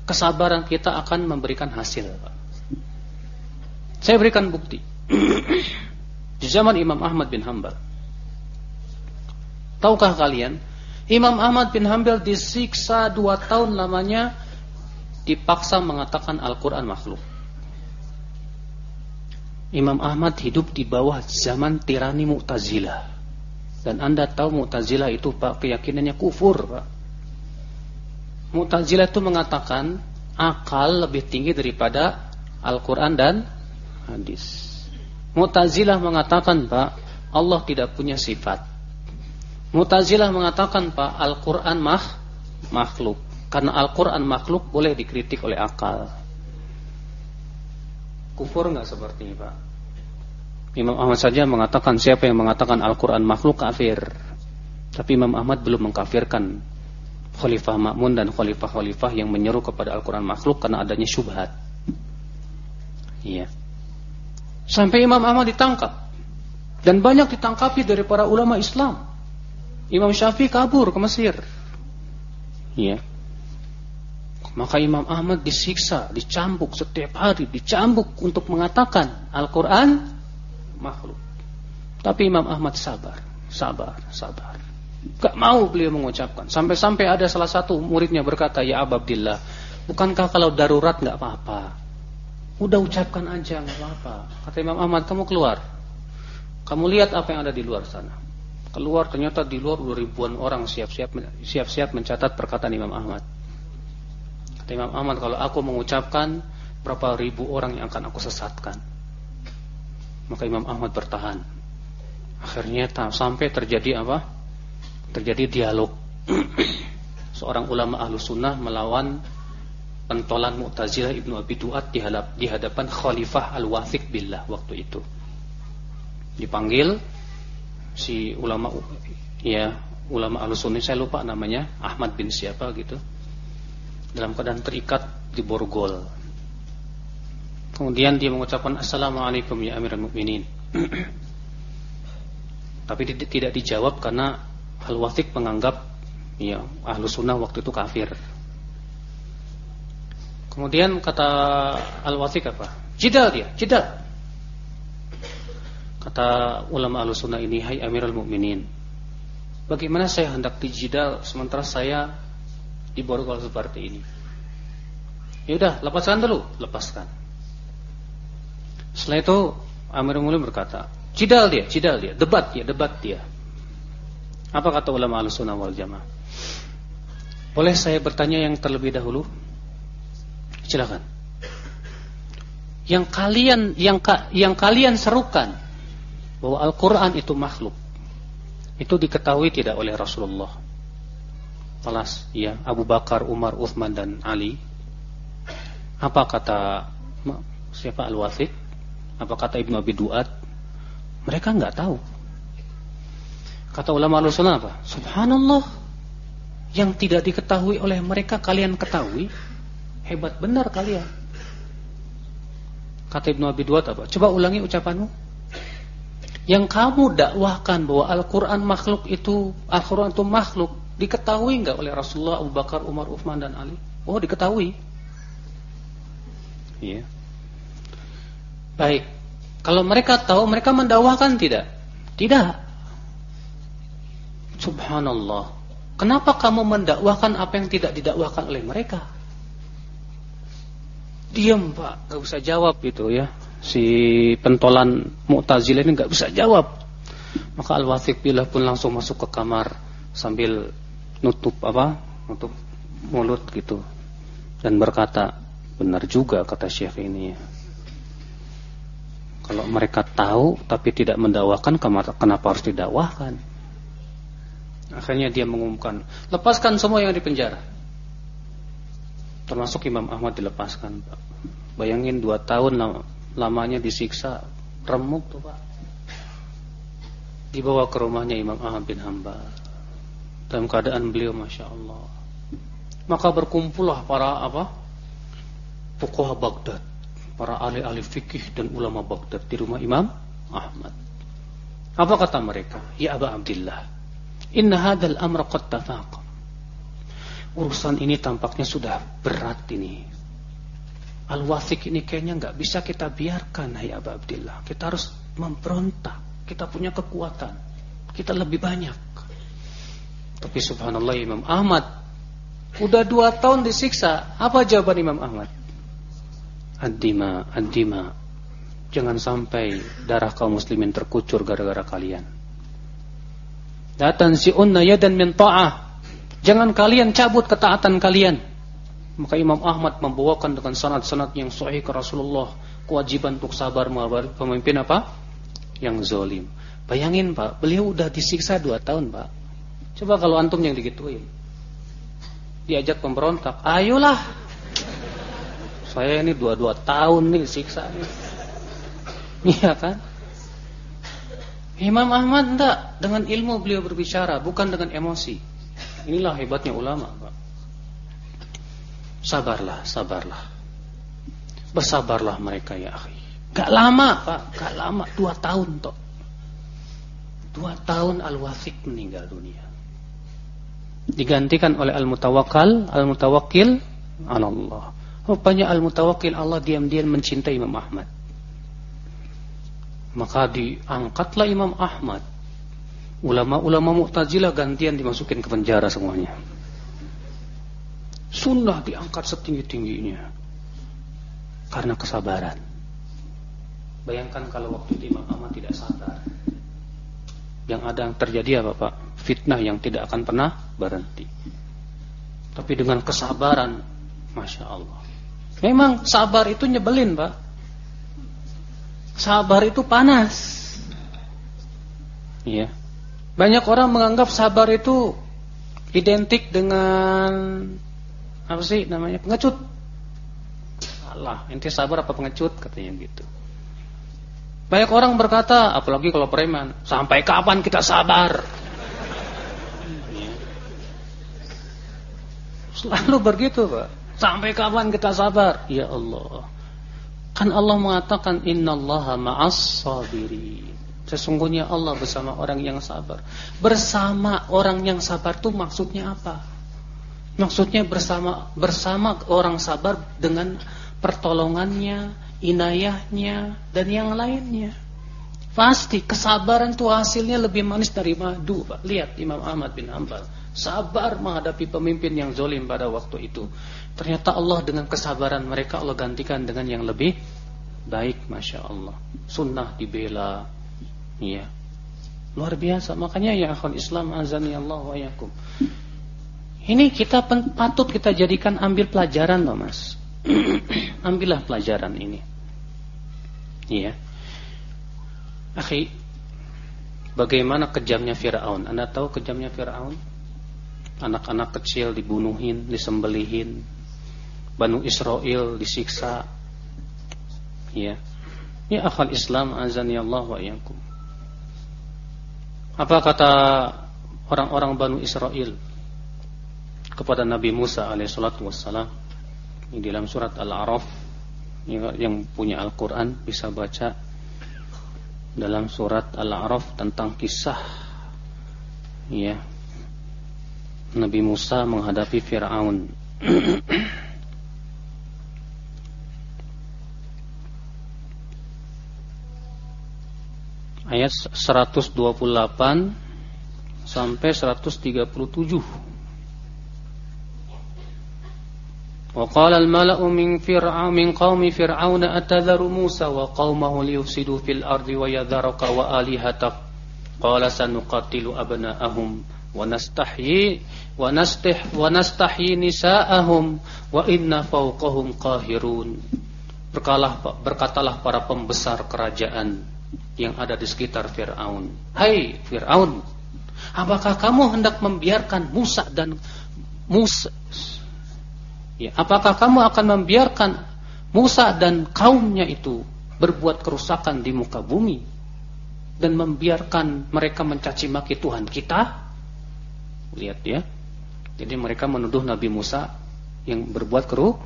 kesabaran kita akan memberikan hasil. Saya berikan bukti. [CLEARS THROAT] Di zaman Imam Ahmad bin Hambal. Tahukah kalian Imam Ahmad bin Hanbal disiksa dua tahun lamanya dipaksa mengatakan Al-Quran makhluk. Imam Ahmad hidup di bawah zaman tirani Mu'tazilah. Dan anda tahu Mu'tazilah itu pak keyakinannya kufur pak. Mu'tazilah itu mengatakan akal lebih tinggi daripada Al-Quran dan hadis. Mu'tazilah mengatakan pak Allah tidak punya sifat. Mutazilah mengatakan Pak Al-Quran mah makhluk. Karena Al-Quran makhluk boleh dikritik oleh akal. Kufur nggak seperti ini Pak? Imam Ahmad saja mengatakan Siapa yang mengatakan Al-Quran makhluk kafir? Tapi Imam Ahmad belum mengkafirkan Khalifah Ma'mun dan khalifah-khalifah Yang menyeru kepada Al-Quran makhluk Karena adanya syubhat Iya Sampai Imam Ahmad ditangkap Dan banyak ditangkapi dari para ulama Islam Imam Syafi'i kabur ke Mesir. Ya. Maka Imam Ahmad disiksa, dicambuk setiap hari, dicambuk untuk mengatakan Al-Quran makhluk. Tapi Imam Ahmad sabar, sabar, sabar. Gak mau beliau mengucapkan. Sampai-sampai ada salah satu muridnya berkata, Ya Abdillah, bukankah kalau darurat gak apa-apa? Udah ucapkan aja gak apa-apa. Kata Imam Ahmad, kamu keluar. Kamu lihat apa yang ada di luar sana. Keluar ternyata di luar ribuan orang siap-siap siap-siap mencatat perkataan Imam Ahmad. Kata Imam Ahmad kalau aku mengucapkan berapa ribu orang yang akan aku sesatkan. Maka Imam Ahmad bertahan. Akhirnya sampai terjadi apa? Terjadi dialog. [CLEARS THROAT] Seorang ulama ahlu sunnah melawan pentolan Mu'tazilah Ibnu Abi Duat di hadapan Khalifah Al-Wathiq Billah waktu itu. Dipanggil si ulama ya ulama alusunni saya lupa namanya Ahmad bin siapa gitu dalam keadaan terikat di borgol kemudian dia mengucapkan assalamualaikum ya amiran mukminin [CLEARS THROAT] tapi tidak dijawab karena al wafiq menganggap ya ahlu sunnah waktu itu kafir kemudian kata al wafiq apa jidal dia jidal Kata ulama al-sunnah ini, Hai Amirul Mukminin, bagaimana saya hendak dijidal sementara saya di borgol seperti ini? Ya udah, lepaskan dulu, lepaskan. Setelah itu Amirul Mukminin berkata, jidal dia, jidal dia, debat dia, debat dia. Apa kata ulama al-sunnah wal jamaah? Boleh saya bertanya yang terlebih dahulu? Silakan. Yang kalian yang yang kalian serukan bahwa Al-Quran itu makhluk itu diketahui tidak oleh Rasulullah Palas, ya Abu Bakar, Umar, Uthman dan Ali apa kata siapa Al-Wathid apa kata Ibnu Abi Duat mereka nggak tahu kata ulama al-sunnah apa? Subhanallah. Yang tidak diketahui oleh mereka kalian ketahui hebat benar kalian. Kata Ibnu Abi Duat apa? Coba ulangi ucapanmu. Yang kamu dakwahkan bahwa Al-Quran makhluk itu Al-Quran itu makhluk diketahui nggak oleh Rasulullah Abu Bakar Umar Uthman dan Ali? Oh diketahui. Ya baik. Kalau mereka tahu, mereka mendakwahkan tidak? Tidak. Subhanallah. Kenapa kamu mendakwahkan apa yang tidak didakwahkan oleh mereka? Diam pak, gak usah jawab itu ya. Si pentolan Mu'tazil ini gak bisa jawab. Maka Al-Wathiq Billah pun langsung masuk ke kamar sambil nutup apa? Nutup mulut gitu dan berkata, benar juga kata Syekh ini ya. Kalau mereka tahu tapi tidak mendakwakan, kenapa harus didakwakan? Akhirnya dia mengumumkan, lepaskan semua yang di penjara. Termasuk Imam Ahmad dilepaskan. Bayangin dua tahun lamanya disiksa, remuk tuh, Pak. Dibawa ke rumahnya Imam Ahmad bin Hambal. Dalam keadaan beliau, masya Allah. Maka berkumpullah para apa? Pokok Baghdad, para ahli-ahli fikih dan ulama Baghdad di rumah Imam Ahmad. Apa kata mereka? Ya Aba Abdullah, Inna hadal amra qad. Urusan ini tampaknya sudah berat ini. Al-Wathiq ini kayaknya nggak bisa kita biarkan, hai Abu Abdillah. Kita harus memberontak. Kita punya kekuatan. Kita lebih banyak. Tapi subhanallah Imam Ahmad udah dua tahun disiksa. Apa jawaban Imam Ahmad? Ad-dima, ad-dima. Jangan sampai darah kaum muslimin terkucur gara-gara kalian. La tansi'unna yadan min ta'ah. Jangan kalian cabut ketaatan kalian. Maka Imam Ahmad membawakan dengan sanad-sanad yang sahih ke Rasulullah kewajiban untuk sabar menghadapi pemimpin apa? Yang zalim. Bayangin Pak, beliau udah disiksa dua tahun Pak. Coba kalau antum yang digituin. Diajak pemberontak, ayolah. Saya ini dua-dua tahun nih siksa nih. [LAUGHS] Iya kan? Imam Ahmad enggak dengan ilmu beliau berbicara, bukan dengan emosi. Inilah hebatnya ulama, Pak. Sabarlah, sabarlah. Bersabarlah mereka ya akhi. Gak lama, Pak, gak lama, dua tahun toh. Dua tahun Al-Wathiq meninggal dunia. Digantikan oleh Al-Mutawakkal, Al-Mutawakkil Allah. Rupanya Al-Mutawakkil Allah diam-diam mencintai Imam Ahmad. Maka diangkatlah Imam Ahmad. Ulama-ulama Mu'tazilah gantian dimasukin ke penjara semuanya. Sunnah diangkat setinggi-tingginya. Karena kesabaran. Bayangkan kalau waktu itu Imam Ahmad tidak sabar. Yang ada yang terjadi apa Pak? Fitnah yang tidak akan pernah berhenti. Tapi dengan kesabaran, Masya Allah. Memang sabar itu nyebelin Pak. Sabar itu panas. Iya. Banyak orang menganggap sabar itu identik dengan apa sih namanya pengecut. Allah, inti sabar apa pengecut katanya gitu. Banyak orang berkata, apalagi kalau preman, sampai kapan kita sabar? Iya. Selalu begitu, Pak. Sampai kapan kita sabar? Ya Allah. Kan Allah mengatakan innallaha ma'as sabirin. Sesungguhnya Allah bersama orang yang sabar. Bersama orang yang sabar itu maksudnya apa? Maksudnya bersama bersama orang sabar dengan pertolongannya, inayahnya dan yang lainnya. Pasti kesabaran itu hasilnya lebih manis dari madu, Pak. Lihat Imam Ahmad bin Hanbal sabar menghadapi pemimpin yang zolim pada waktu itu. Ternyata Allah dengan kesabaran mereka Allah gantikan dengan yang lebih baik, masya Allah. Sunnah dibela, ya luar biasa. Makanya ya akhwan Islam azani Allah wa yakum. Ini kita patut kita jadikan ambil pelajaran loh mas. [CLEARS THROAT] Ambillah pelajaran ini. Iya. Akhi, bagaimana kejamnya Firaun? Anda tahu kejamnya Firaun? Anak-anak kecil dibunuhin, disembelihin, Banu Israel disiksa. Ya. Ya akal Islam azani Allah wa iyyakum. Apa kata orang-orang Banu Israel kepada Nabi Musa alaihissalatu wassalam di dalam surat Al-A'raf yang punya Al-Qur'an bisa baca dalam surat Al-A'raf tentang kisah ya Nabi Musa menghadapi Firaun ayat 128 sampai 137. وقال الملأ من فرعون من قوم فرعون أتذر موسى وقومه ليفسدوا في الأرض ويذرك وآلهتك قال سنقتل أبناءهم ونستحيي ونستح wa نساءهم وإن فوقهم قاهرون berkalah berkatalah para pembesar kerajaan yang ada di sekitar Firaun. Hai hey, Firaun apakah kamu hendak membiarkan Musa dan Musa? Ya apakah kamu akan membiarkan Musa dan kaumnya itu berbuat kerusakan di muka bumi dan membiarkan mereka mencaci maki Tuhan kita? Lihat ya. Jadi mereka menuduh Nabi Musa yang berbuat keru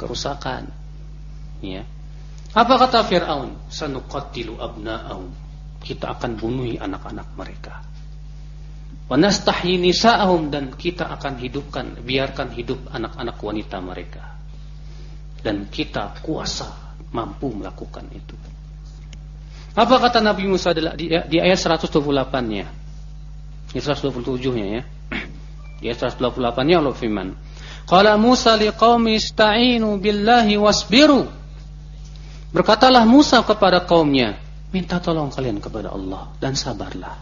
kerusakan. Ya. Apa kata Firaun? Sanuqatilu abna'ahum. Kita akan bunuhi anak-anak mereka. Wanastahyi nisa'ahum dan kita akan hidupkan, biarkan hidup anak-anak wanita mereka. Dan kita kuasa mampu melakukan itu. Apa kata Nabi Musa di ayat 128-nya? Di 127-nya ya. Ayat 128-nya Allah firman. Qala Musa liqaumi ista'inu billahi wasbiru. Berkatalah Musa kepada kaumnya, minta tolong kalian kepada Allah dan sabarlah.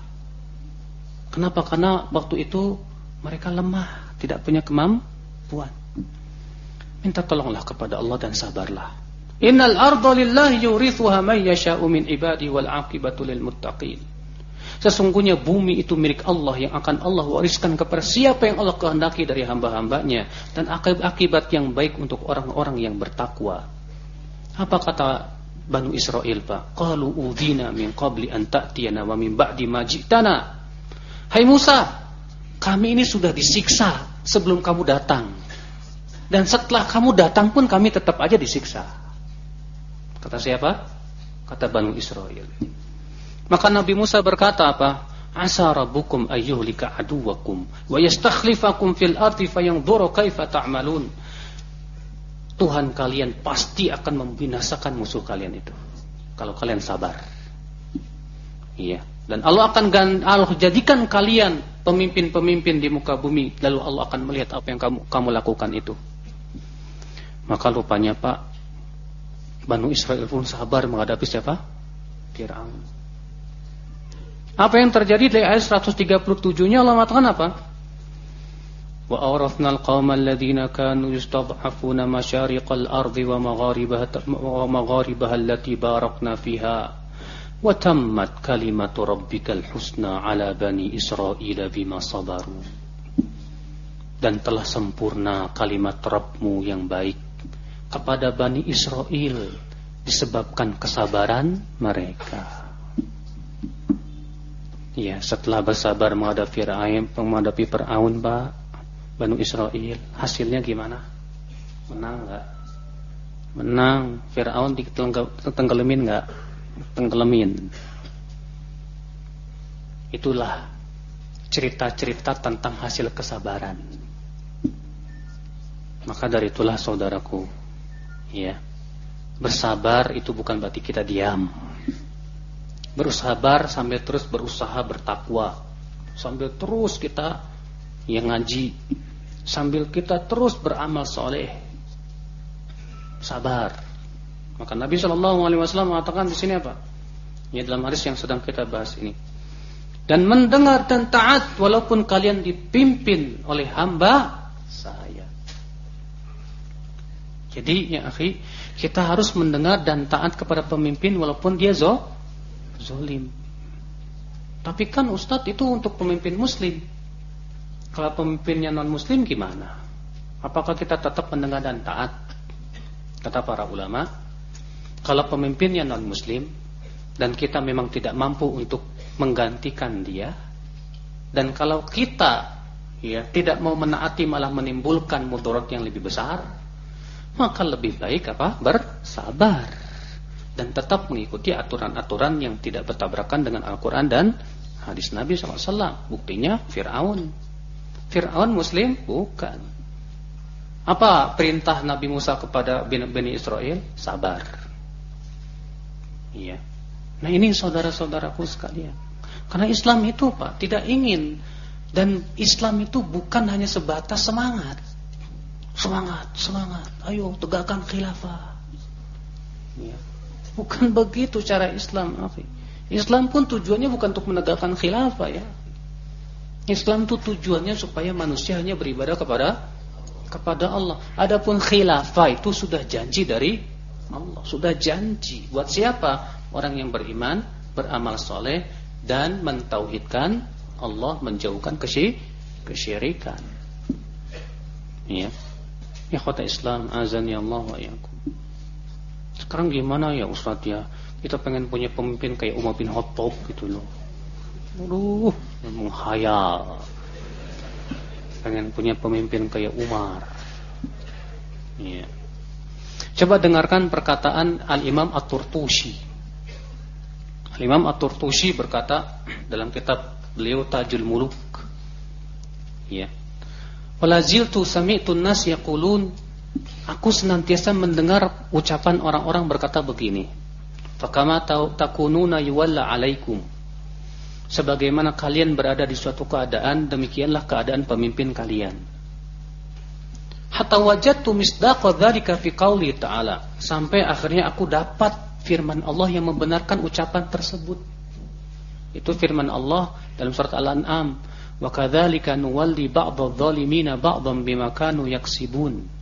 Kenapa? Karena waktu itu mereka lemah, tidak punya kemampuan. Minta tolonglah kepada Allah dan sabarlah. Innal arda lillahi yurithuha man yasha'u min ibadi wal 'aqibatu lil muttaqin. Sesungguhnya bumi itu milik Allah yang akan Allah wariskan kepada siapa yang Allah kehendaki dari hamba-hambanya dan akibat yang baik untuk orang-orang yang bertakwa. Apa kata Banu Israel, Pak? Qalu udhina min qabli an ta'tiyana wa min ba'di ma ji'tana. Hai Musa, kami ini sudah disiksa sebelum kamu datang. Dan setelah kamu datang pun kami tetap aja disiksa. Kata siapa? Kata Banu Israel. Maka Nabi Musa berkata apa? Asa rabbukum ayyuhlika aduwakum wa yastakhlifakum fil ardi fayanzuru kaifa ta'malun. Tuhan kalian pasti akan membinasakan musuh kalian itu kalau kalian sabar. Iya. Dan Allah akan Allah jadikan kalian pemimpin-pemimpin di muka bumi. Lalu Allah akan melihat apa yang kamu kamu lakukan itu. Maka lupanya Pak, Banu Israel pun sabar menghadapi siapa? Fir'aun. Apa yang terjadi dari ayat 137-nya Allah mengatakan apa? Wa awrathna al-qawma alladhina kanu yustad'afuna masyariqal ardi wa magharibaha allati barakna fiha. Wa tammat kalimatu rabbikal husna ala bani Israel bima sabaru. Dan telah sempurna kalimat Rabbmu yang baik kepada Bani Israel disebabkan kesabaran mereka. Ya, setelah bersabar menghadapi Fir'aun, menghadapi Fir'aun, Pak, Bani Israel, hasilnya gimana? Menang enggak? Menang. Fir'aun ditenggelamin enggak? tenggelamin. Itulah cerita-cerita tentang hasil kesabaran. Maka dari itulah saudaraku, ya, bersabar itu bukan berarti kita diam. Bersabar sambil terus berusaha bertakwa, sambil terus kita yang ngaji, sambil kita terus beramal soleh. Sabar, maka Nabi Shallallahu Alaihi Wasallam mengatakan di sini apa? Ini dalam hadis yang sedang kita bahas ini. Dan mendengar dan taat walaupun kalian dipimpin oleh hamba saya. Jadi ya akhi, kita harus mendengar dan taat kepada pemimpin walaupun dia zo, zolim. Tapi kan Ustadz itu untuk pemimpin muslim. Kalau pemimpinnya non muslim gimana? Apakah kita tetap mendengar dan taat? Kata para ulama, kalau pemimpinnya non muslim dan kita memang tidak mampu untuk menggantikan dia dan kalau kita ya tidak mau menaati malah menimbulkan mudarat yang lebih besar maka lebih baik apa bersabar dan tetap mengikuti aturan-aturan yang tidak bertabrakan dengan Al-Quran dan hadis Nabi SAW buktinya Fir'aun Fir'aun muslim? bukan apa perintah Nabi Musa kepada Bani Israel? sabar Iya. Nah ini saudara-saudaraku sekalian. Karena Islam itu Pak tidak ingin dan Islam itu bukan hanya sebatas semangat. Semangat, semangat. Ayo tegakkan khilafah. Ya. Bukan begitu cara Islam. Islam pun tujuannya bukan untuk menegakkan khilafah ya. Islam itu tujuannya supaya manusia hanya beribadah kepada kepada Allah. Adapun khilafah itu sudah janji dari Allah, sudah janji. Buat siapa? Orang yang beriman, beramal soleh dan mentauhidkan Allah, menjauhkan kesyirikan. Ya. Ya kota Islam azan ya Allah wa yakum. Sekarang gimana ya Ustaz ya? Kita pengen punya pemimpin kayak Umar bin Khattab gitu loh. Aduh, menghayal. Pengen punya pemimpin kayak Umar. Ya. Coba dengarkan perkataan Al-Imam At-Turtusi. Al-Imam At-Turtusi berkata dalam kitab beliau Tajul Muluk. Ya. Walaziltu sami'tu nas yaqulun Aku senantiasa mendengar ucapan orang-orang berkata begini. Fakama takununa yuwalla alaikum Sebagaimana kalian berada di suatu keadaan, demikianlah keadaan pemimpin kalian. Hatta wajadtu misdaqa dzalika fi qauli ta'ala. Sampai akhirnya aku dapat firman Allah yang membenarkan ucapan tersebut. Itu firman Allah dalam surat Al-An'am, "Wa kadzalika nuwalli ba'dadh-dhalimina ba'dhan bima kanu yaksibun."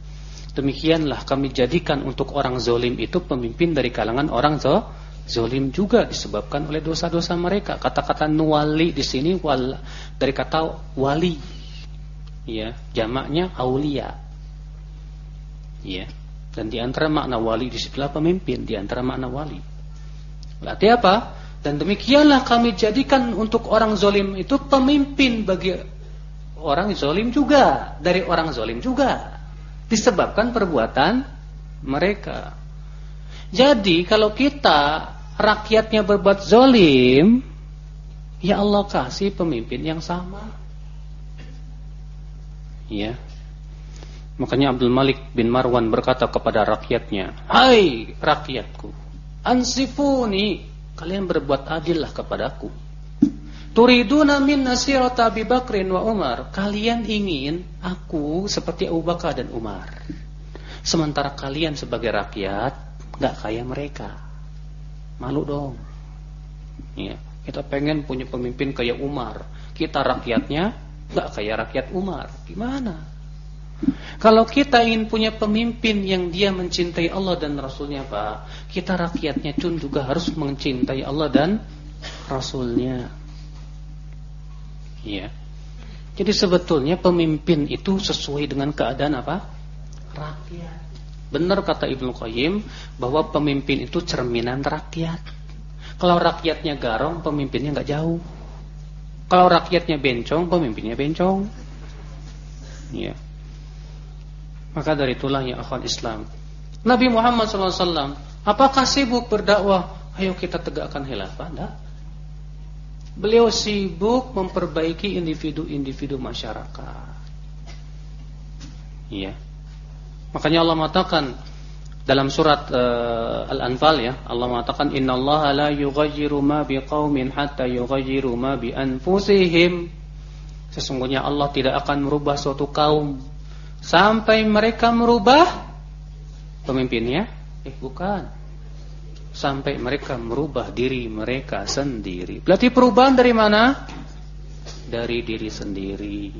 Demikianlah kami jadikan untuk orang zalim itu pemimpin dari kalangan orang zalim Zolim juga disebabkan oleh dosa-dosa mereka. Kata-kata nuwali di sini wal dari kata wali. Ya, jamaknya aulia. Ya. Dan di antara makna wali di situlah pemimpin, di antara makna wali. Berarti apa? Dan demikianlah kami jadikan untuk orang zolim itu pemimpin bagi orang zolim juga. Dari orang zolim juga. Disebabkan perbuatan mereka. Jadi kalau kita rakyatnya berbuat zolim, ya Allah kasih pemimpin yang sama. Ya. Makanya Abdul Malik bin Marwan berkata kepada rakyatnya, Hai rakyatku, ansifuni, kalian berbuat adillah kepadaku. Turiduna min nasirata Abi Bakrin wa Umar. Kalian ingin aku seperti Abu Bakar dan Umar. Sementara kalian sebagai rakyat, gak kaya mereka. Malu dong. Ya, kita pengen punya pemimpin kayak Umar. Kita rakyatnya nggak kayak rakyat Umar. Gimana? Kalau kita ingin punya pemimpin yang dia mencintai Allah dan Rasulnya Pak Kita rakyatnya pun juga harus mencintai Allah dan Rasulnya Ya Jadi sebetulnya pemimpin itu sesuai dengan keadaan apa? Rakyat Benar kata Ibnu Qayyim bahwa pemimpin itu cerminan rakyat. Kalau rakyatnya garong, pemimpinnya nggak jauh. Kalau rakyatnya bencong, pemimpinnya bencong. Ya. Maka dari itulah ya akhwan Islam. Nabi Muhammad SAW, apakah sibuk berdakwah? Ayo kita tegakkan khilafah? Tidak. Beliau sibuk memperbaiki individu-individu masyarakat. Iya. Makanya Allah mengatakan dalam surat uh, Al-Anfal ya, Allah mengatakan innallaha la yughayyiru ma biqaumin hatta yughayyiru ma bi anfusihim. Sesungguhnya Allah tidak akan merubah suatu kaum sampai mereka merubah pemimpinnya. Eh bukan. Sampai mereka merubah diri mereka sendiri. Berarti perubahan dari mana? Dari diri sendiri.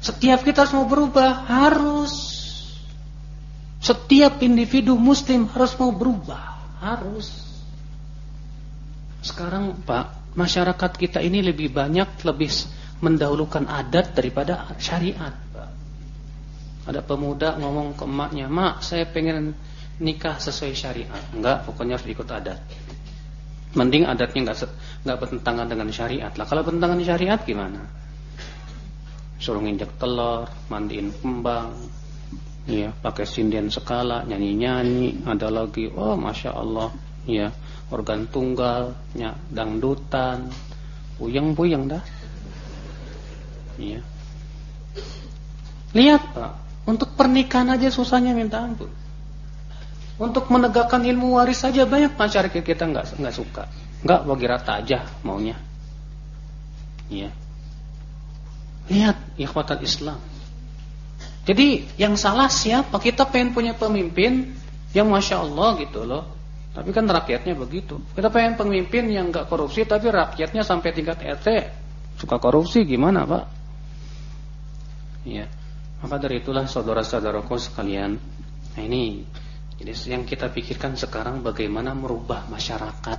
Setiap kita harus mau berubah, harus. Setiap individu muslim harus mau berubah, harus. Sekarang Pak, masyarakat kita ini lebih banyak lebih mendahulukan adat daripada syariat, Pak. Ada pemuda ngomong ke emaknya, "Mak, saya pengen nikah sesuai syariat." Enggak, pokoknya harus ikut adat. Mending adatnya enggak enggak bertentangan dengan syariat. Lah kalau bertentangan syariat gimana? suruh nginjek telur, mandiin kembang, ya pakai sinden skala, nyanyi-nyanyi, ada lagi, oh masya Allah, ya organ tunggal, ya dangdutan, puyeng-puyeng dah, ya. Lihat pak, untuk pernikahan aja susahnya minta ampun. Untuk menegakkan ilmu waris saja banyak masyarakat kita nggak nggak suka, nggak bagi rata aja maunya. Iya. Lihat ikhwatat Islam. Jadi yang salah siapa? Kita pengen punya pemimpin yang masya Allah gitu loh. Tapi kan rakyatnya begitu. Kita pengen pemimpin yang nggak korupsi, tapi rakyatnya sampai tingkat RT suka korupsi gimana pak? Iya. Maka dari itulah saudara-saudaraku sekalian. Nah ini jadi yang kita pikirkan sekarang bagaimana merubah masyarakat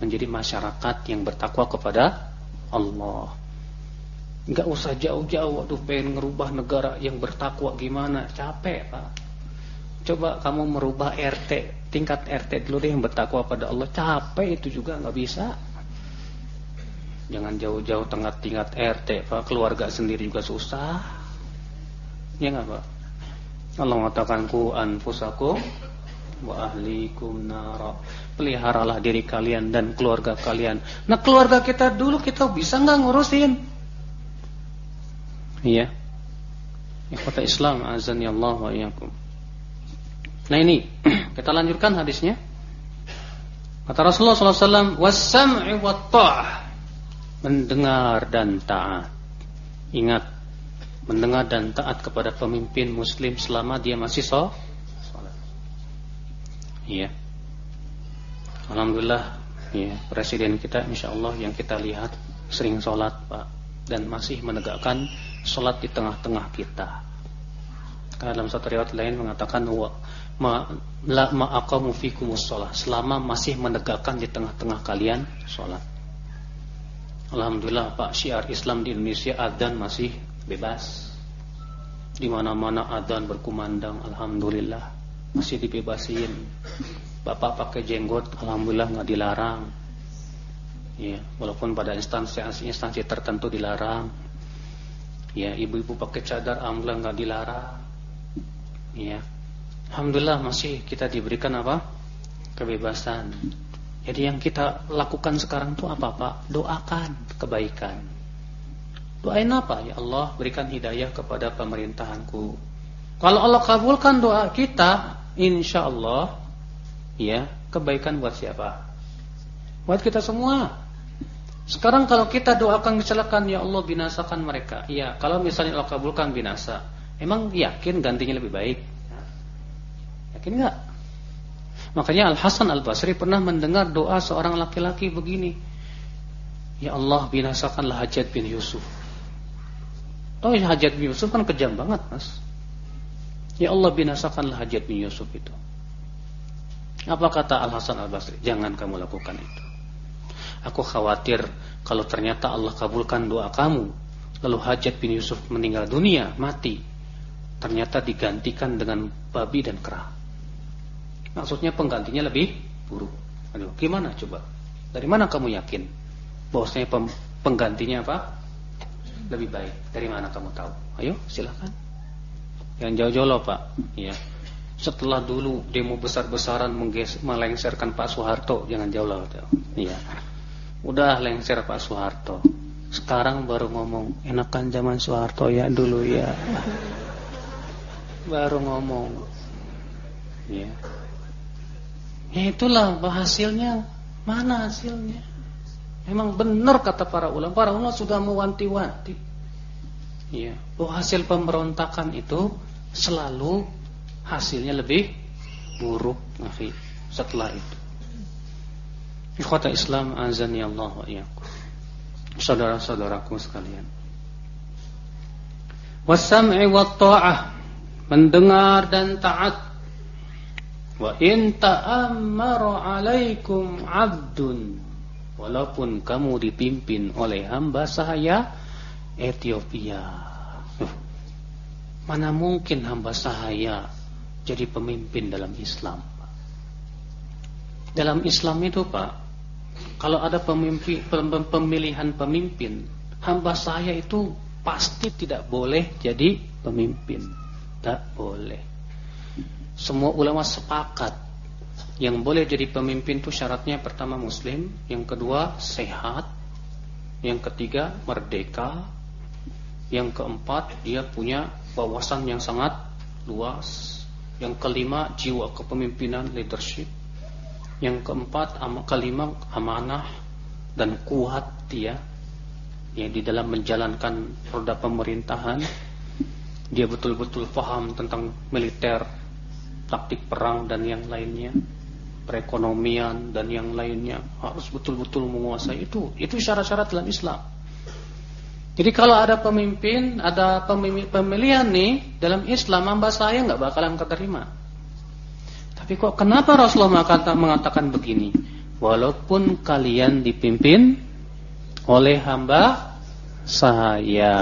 menjadi masyarakat yang bertakwa kepada Allah. Enggak usah jauh-jauh, waduh pengen ngerubah negara yang bertakwa gimana? Capek, Pak. Coba kamu merubah RT, tingkat RT dulu deh yang bertakwa pada Allah. Capek itu juga nggak bisa. Jangan jauh-jauh tingkat-tingkat RT, Pak. Keluarga sendiri juga susah. Ya nggak, Pak? Allah mengatakan ku anfusakum wa ahlikum nara. Peliharalah diri kalian dan keluarga kalian. Nah, keluarga kita dulu kita bisa nggak ngurusin? Iya. Ikhwata Islam azan ya Allah wa iyyakum. Nah ini [CLEARS THROAT] kita lanjutkan hadisnya. Kata Rasulullah SAW, wasam'i wa ta'ah, mendengar dan taat. Ingat, mendengar dan taat kepada pemimpin Muslim selama dia masih so Iya. Alhamdulillah ya, presiden kita insya Allah yang kita lihat sering sholat Pak dan masih menegakkan sholat di tengah-tengah kita. Karena dalam satu riwayat lain mengatakan wa ma la ma'aqamu sholat selama masih menegakkan di tengah-tengah kalian sholat. Alhamdulillah Pak syiar Islam di Indonesia adzan masih bebas. Di mana-mana adzan berkumandang alhamdulillah masih dibebasin. Bapak pakai jenggot alhamdulillah nggak dilarang. Ya walaupun pada instansi instansi tertentu dilarang. Ya ibu-ibu pakai cadar alhamdulillah nggak dilarang. Ya alhamdulillah masih kita diberikan apa? Kebebasan. Jadi yang kita lakukan sekarang itu apa pak? Doakan kebaikan. Doain apa? Ya Allah berikan hidayah kepada pemerintahanku. Kalau Allah kabulkan doa kita, insya Allah, ya kebaikan buat siapa? Buat kita semua. Sekarang kalau kita doakan kecelakaan, ya Allah binasakan mereka. Iya, kalau misalnya Allah kabulkan binasa, emang yakin gantinya lebih baik? Yakin nggak? Makanya Al Hasan Al Basri pernah mendengar doa seorang laki-laki begini. Ya Allah binasakanlah Hajat bin Yusuf. Oh ya Hajat bin Yusuf kan kejam banget mas. Ya Allah binasakanlah hajat bin Yusuf itu. Apa kata Al Hasan Al Basri? Jangan kamu lakukan itu. Aku khawatir kalau ternyata Allah kabulkan doa kamu, lalu hajat bin Yusuf meninggal dunia, mati, ternyata digantikan dengan babi dan kera. Maksudnya penggantinya lebih buruk. Aduh, gimana coba? Dari mana kamu yakin bahwasanya penggantinya apa? Lebih baik. Dari mana kamu tahu? Ayo, silakan. Yang jauh-jauh loh Pak. Ya. Setelah dulu demo besar-besaran melengsarkan Pak Soeharto Jangan jauh loh ya. Udah lengser Pak Soeharto. Sekarang baru ngomong Enakan zaman Soeharto ya dulu ya. Baru ngomong. Ya Ya itulah hasilnya. Mana hasilnya? Memang benar kata para ulama Para ulama sudah mewanti-wanti Ya, bahwa hasil pemberontakan itu selalu hasilnya lebih buruk nafi setelah itu. Ikhwata Islam azani Allah wa iyyakum. Saudara-saudaraku sekalian. Wasam'i wa ta'ah mendengar dan taat. Wa in ta'ammara 'alaikum 'abdun walaupun kamu dipimpin oleh hamba sahaya Ethiopia Mana mungkin hamba sahaya jadi pemimpin dalam Islam? Dalam Islam itu Pak, kalau ada pemimpin, pemilihan pemimpin, hamba saya itu pasti tidak boleh jadi pemimpin. Tak boleh. Semua ulama sepakat yang boleh jadi pemimpin itu syaratnya pertama muslim, yang kedua sehat, yang ketiga merdeka, yang keempat dia punya wawasan yang sangat luas. Yang kelima jiwa kepemimpinan leadership. Yang keempat am kelima amanah dan kuat dia ya di dalam menjalankan roda pemerintahan. Dia betul-betul paham tentang militer, taktik perang dan yang lainnya, perekonomian dan yang lainnya harus betul-betul menguasai itu. Itu syarat-syarat dalam Islam. Jadi kalau ada pemimpin, ada pemilihan nih dalam Islam, hamba saya nggak bakalan keterima. Tapi kok kenapa Rasulullah mengatakan begini? Walaupun kalian dipimpin oleh hamba saya.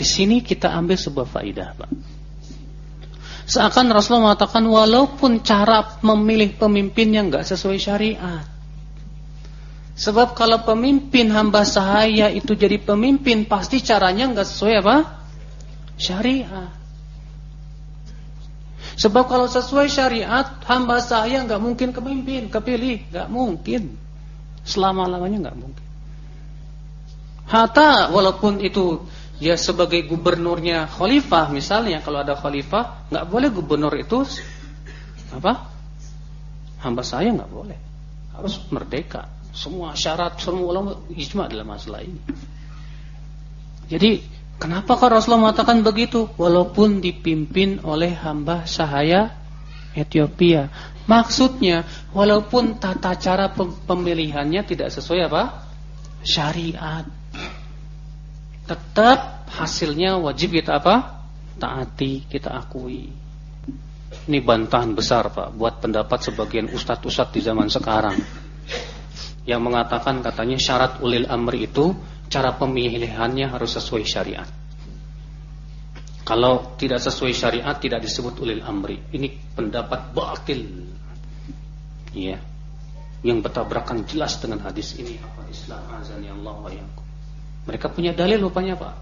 Di sini kita ambil sebuah faidah, Pak. Seakan Rasulullah mengatakan walaupun cara memilih pemimpin yang nggak sesuai syariat. Sebab kalau pemimpin hamba sahaya itu jadi pemimpin pasti caranya nggak sesuai apa? Syariat. Sebab kalau sesuai syariat hamba sahaya nggak mungkin kepemimpin, kepilih, nggak mungkin. Selama-lamanya nggak mungkin. Hatta walaupun itu ya sebagai gubernurnya khalifah misalnya kalau ada khalifah nggak boleh gubernur itu apa? Hamba saya nggak boleh. Harus merdeka semua syarat semua ulama ijma dalam masalah ini. Jadi kenapa kok Rasulullah mengatakan begitu? Walaupun dipimpin oleh hamba sahaya Ethiopia. Maksudnya walaupun tata cara pemilihannya tidak sesuai apa? Syariat. Tetap hasilnya wajib kita apa? Taati, kita akui. Ini bantahan besar Pak buat pendapat sebagian ustadz-ustadz di zaman sekarang yang mengatakan katanya syarat ulil amri itu cara pemilihannya harus sesuai syariat. Kalau tidak sesuai syariat tidak disebut ulil amri. Ini pendapat batil. Iya. Yang bertabrakan jelas dengan hadis ini apa Islam azani Allah wa Mereka punya dalil rupanya Pak.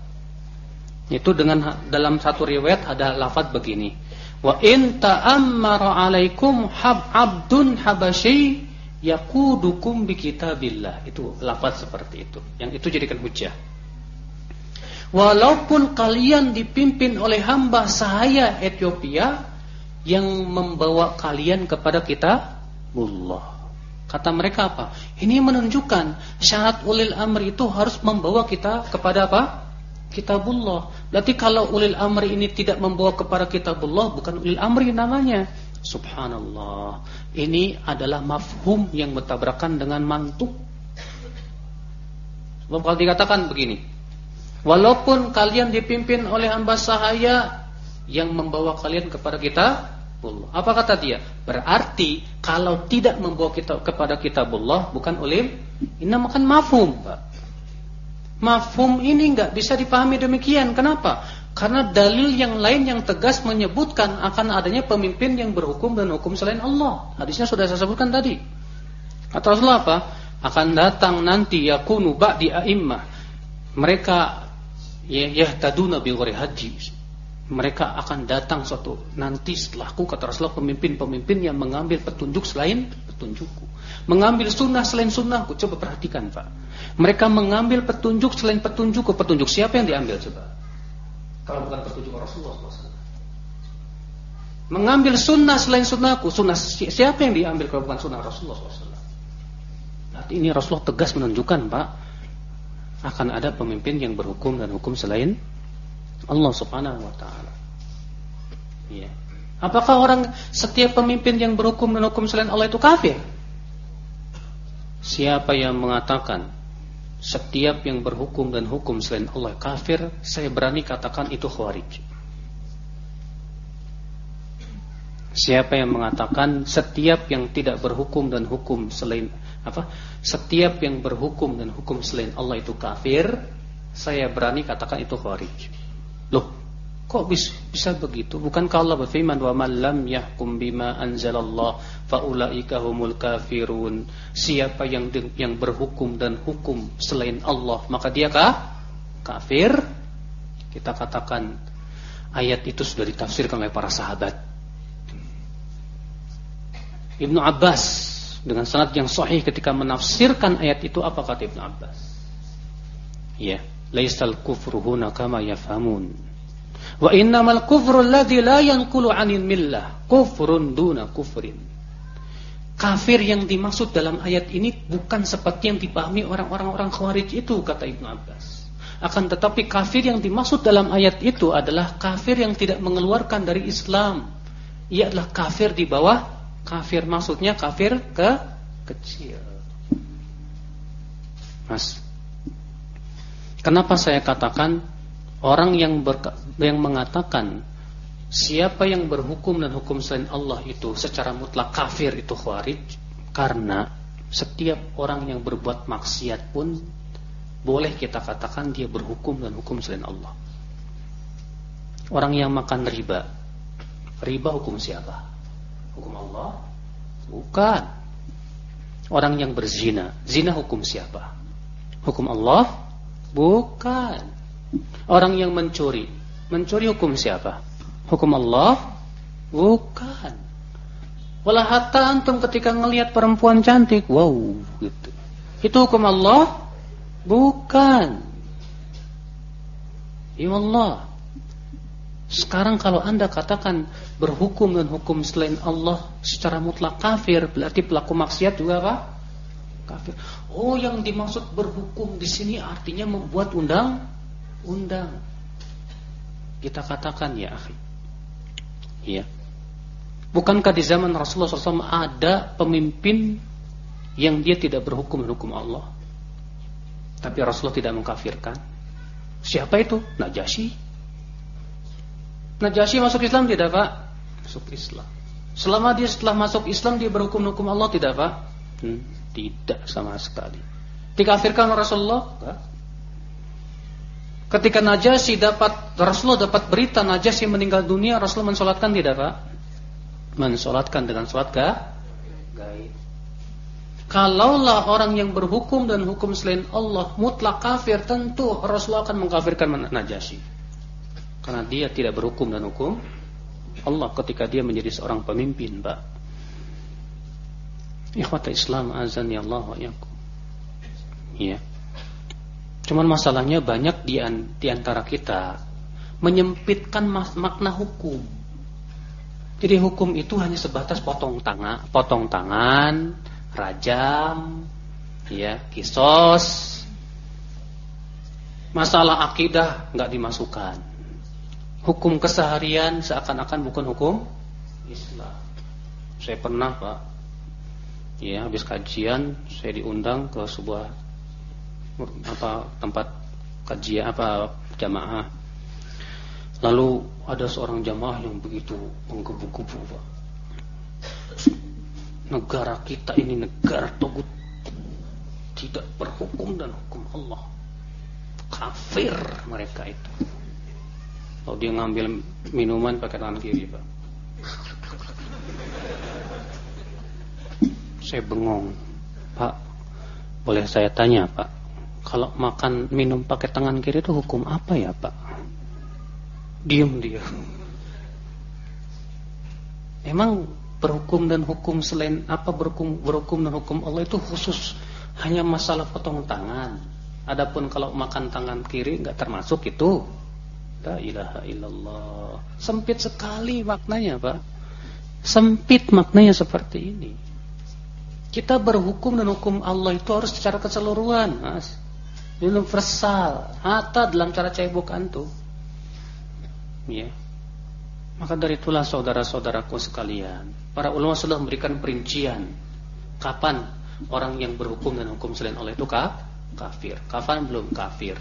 Itu dengan dalam satu riwayat ada lafaz begini. Wa in ta'ammara alaikum hab abdun habasyi yakudukum bi kitabillah. Itu lafaz seperti itu. Yang itu jadikan hujah. Walaupun kalian dipimpin oleh hamba sahaya Ethiopia yang membawa kalian kepada kita Allah. Kata mereka apa? Ini menunjukkan syarat ulil amri itu harus membawa kita kepada apa? Kitabullah. Berarti kalau ulil amri ini tidak membawa kepada kitabullah bukan ulil amri namanya. Subhanallah. Ini adalah mafhum yang bertabrakan dengan mantuk. Kalau dikatakan begini, walaupun kalian dipimpin oleh hamba sahaya yang membawa kalian kepada kita, apa kata dia? Berarti kalau tidak membawa kita kepada kitabullah bukan ulim, ini makan mafhum. Mafhum ini nggak bisa dipahami demikian. Kenapa? Karena dalil yang lain yang tegas menyebutkan akan adanya pemimpin yang berhukum dan hukum selain Allah. Hadisnya sudah saya sebutkan tadi. Kata Rasulullah apa? Akan datang nanti yakunu ba'di a'immah. Mereka ya, yahtaduna bi haji. Mereka akan datang suatu nanti setelahku kata Rasulullah pemimpin-pemimpin yang mengambil petunjuk selain petunjukku. Mengambil sunnah selain sunnahku. Coba perhatikan Pak. Mereka mengambil petunjuk selain petunjukku. Petunjuk siapa yang diambil coba? Kalau bukan petunjuk Rasulullah SAW. Mengambil sunnah selain sunnahku. Sunnah siapa yang diambil kalau bukan sunnah Rasulullah SAW? Berarti ini Rasulullah tegas menunjukkan Pak. Akan ada pemimpin yang berhukum dan hukum selain Allah Subhanahu Wa Taala. Iya. Apakah orang setiap pemimpin yang berhukum dan hukum selain Allah itu kafir? Siapa yang mengatakan setiap yang berhukum dan hukum selain Allah kafir, saya berani katakan itu khawarij. Siapa yang mengatakan setiap yang tidak berhukum dan hukum selain apa? Setiap yang berhukum dan hukum selain Allah itu kafir, saya berani katakan itu khawarij. Loh, Kok bisa, bisa begitu? Bukankah Allah berfirman wa man lam yahkum bima anzalallah faulaika humul kafirun. Siapa yang yang berhukum dan hukum selain Allah, maka dia kah? Kafir. Kita katakan ayat itu sudah ditafsirkan oleh para sahabat. Ibnu Abbas dengan sanad yang sahih ketika menafsirkan ayat itu apa kata Ibnu Abbas? Ya, laisal kufru huna kama yafhamun Wa innamal kufru alladhi la yanqulu 'anil millah kufrun duna kufrin. Kafir yang dimaksud dalam ayat ini bukan seperti yang dipahami orang-orang orang Khawarij itu kata Ibnu Abbas. Akan tetapi kafir yang dimaksud dalam ayat itu adalah kafir yang tidak mengeluarkan dari Islam. Ia adalah kafir di bawah kafir maksudnya kafir ke kecil. Mas, kenapa saya katakan orang yang ber, yang mengatakan siapa yang berhukum dan hukum selain Allah itu secara mutlak kafir itu khawarij karena setiap orang yang berbuat maksiat pun boleh kita katakan dia berhukum dan hukum selain Allah. Orang yang makan riba, riba hukum siapa? Hukum Allah? Bukan. Orang yang berzina, zina hukum siapa? Hukum Allah? Bukan. Orang yang mencuri, mencuri hukum siapa? Hukum Allah? Bukan. Walah hatta antum ketika ngelihat perempuan cantik, wow, gitu. Itu hukum Allah? Bukan. Ya Allah. Sekarang kalau anda katakan berhukum dan hukum selain Allah secara mutlak kafir, berarti pelaku maksiat juga apa? Kafir. Oh, yang dimaksud berhukum di sini artinya membuat undang-undang. Kita katakan ya, akhi. Iya. Bukankah di zaman Rasulullah SAW ada pemimpin yang dia tidak berhukum hukum Allah? Tapi Rasulullah tidak mengkafirkan. Siapa itu? Najasyi. Najasyi masuk Islam tidak Pak? Masuk Islam. Selama dia setelah masuk Islam dia berhukum hukum Allah tidak Pak? Hmm, tidak sama sekali. Dikafirkan Rasulullah? Enggak. Ketika Najasyi dapat Rasulullah dapat berita Najasyi meninggal dunia, Rasulullah mensolatkan tidak pak? Mensolatkan dengan solat gaib. Kalaulah orang yang berhukum dan hukum selain Allah mutlak kafir, tentu Rasulullah akan mengkafirkan Najasyi. Karena dia tidak berhukum dan hukum Allah ketika dia menjadi seorang pemimpin, Pak. Ikhwata Islam azan ya Allah wa yakum. Ya. Cuman masalahnya banyak di, antara kita menyempitkan makna hukum. Jadi hukum itu hanya sebatas potong tangan, potong tangan, rajam, ya, kisos. Masalah akidah nggak dimasukkan. Hukum keseharian seakan-akan bukan hukum Islam. Saya pernah, Pak. Ya, habis kajian saya diundang ke sebuah apa tempat kajian apa jamaah. Lalu ada seorang jamaah yang begitu menggebu-gebu, Pak. Negara kita ini negara togut tidak berhukum dan hukum Allah. Kafir mereka itu. Lalu dia ngambil minuman pakai tangan kiri, Pak. Saya bengong. Pak, boleh saya tanya, Pak? Kalau makan minum pakai tangan kiri itu hukum apa ya Pak? Diam dia. Emang berhukum dan hukum selain apa berhukum berhukum dan hukum Allah itu khusus hanya masalah potong tangan. Adapun kalau makan tangan kiri nggak termasuk itu. La ilaha illallah. Sempit sekali maknanya, Pak. Sempit maknanya seperti ini. Kita berhukum dan hukum Allah itu harus secara keseluruhan, Mas universal, hatta dalam cara cebok antum. Ya. Maka dari itulah saudara-saudaraku sekalian, para ulama sudah memberikan perincian kapan orang yang berhukum dan hukum selain Allah itu kafir, kapan belum kafir.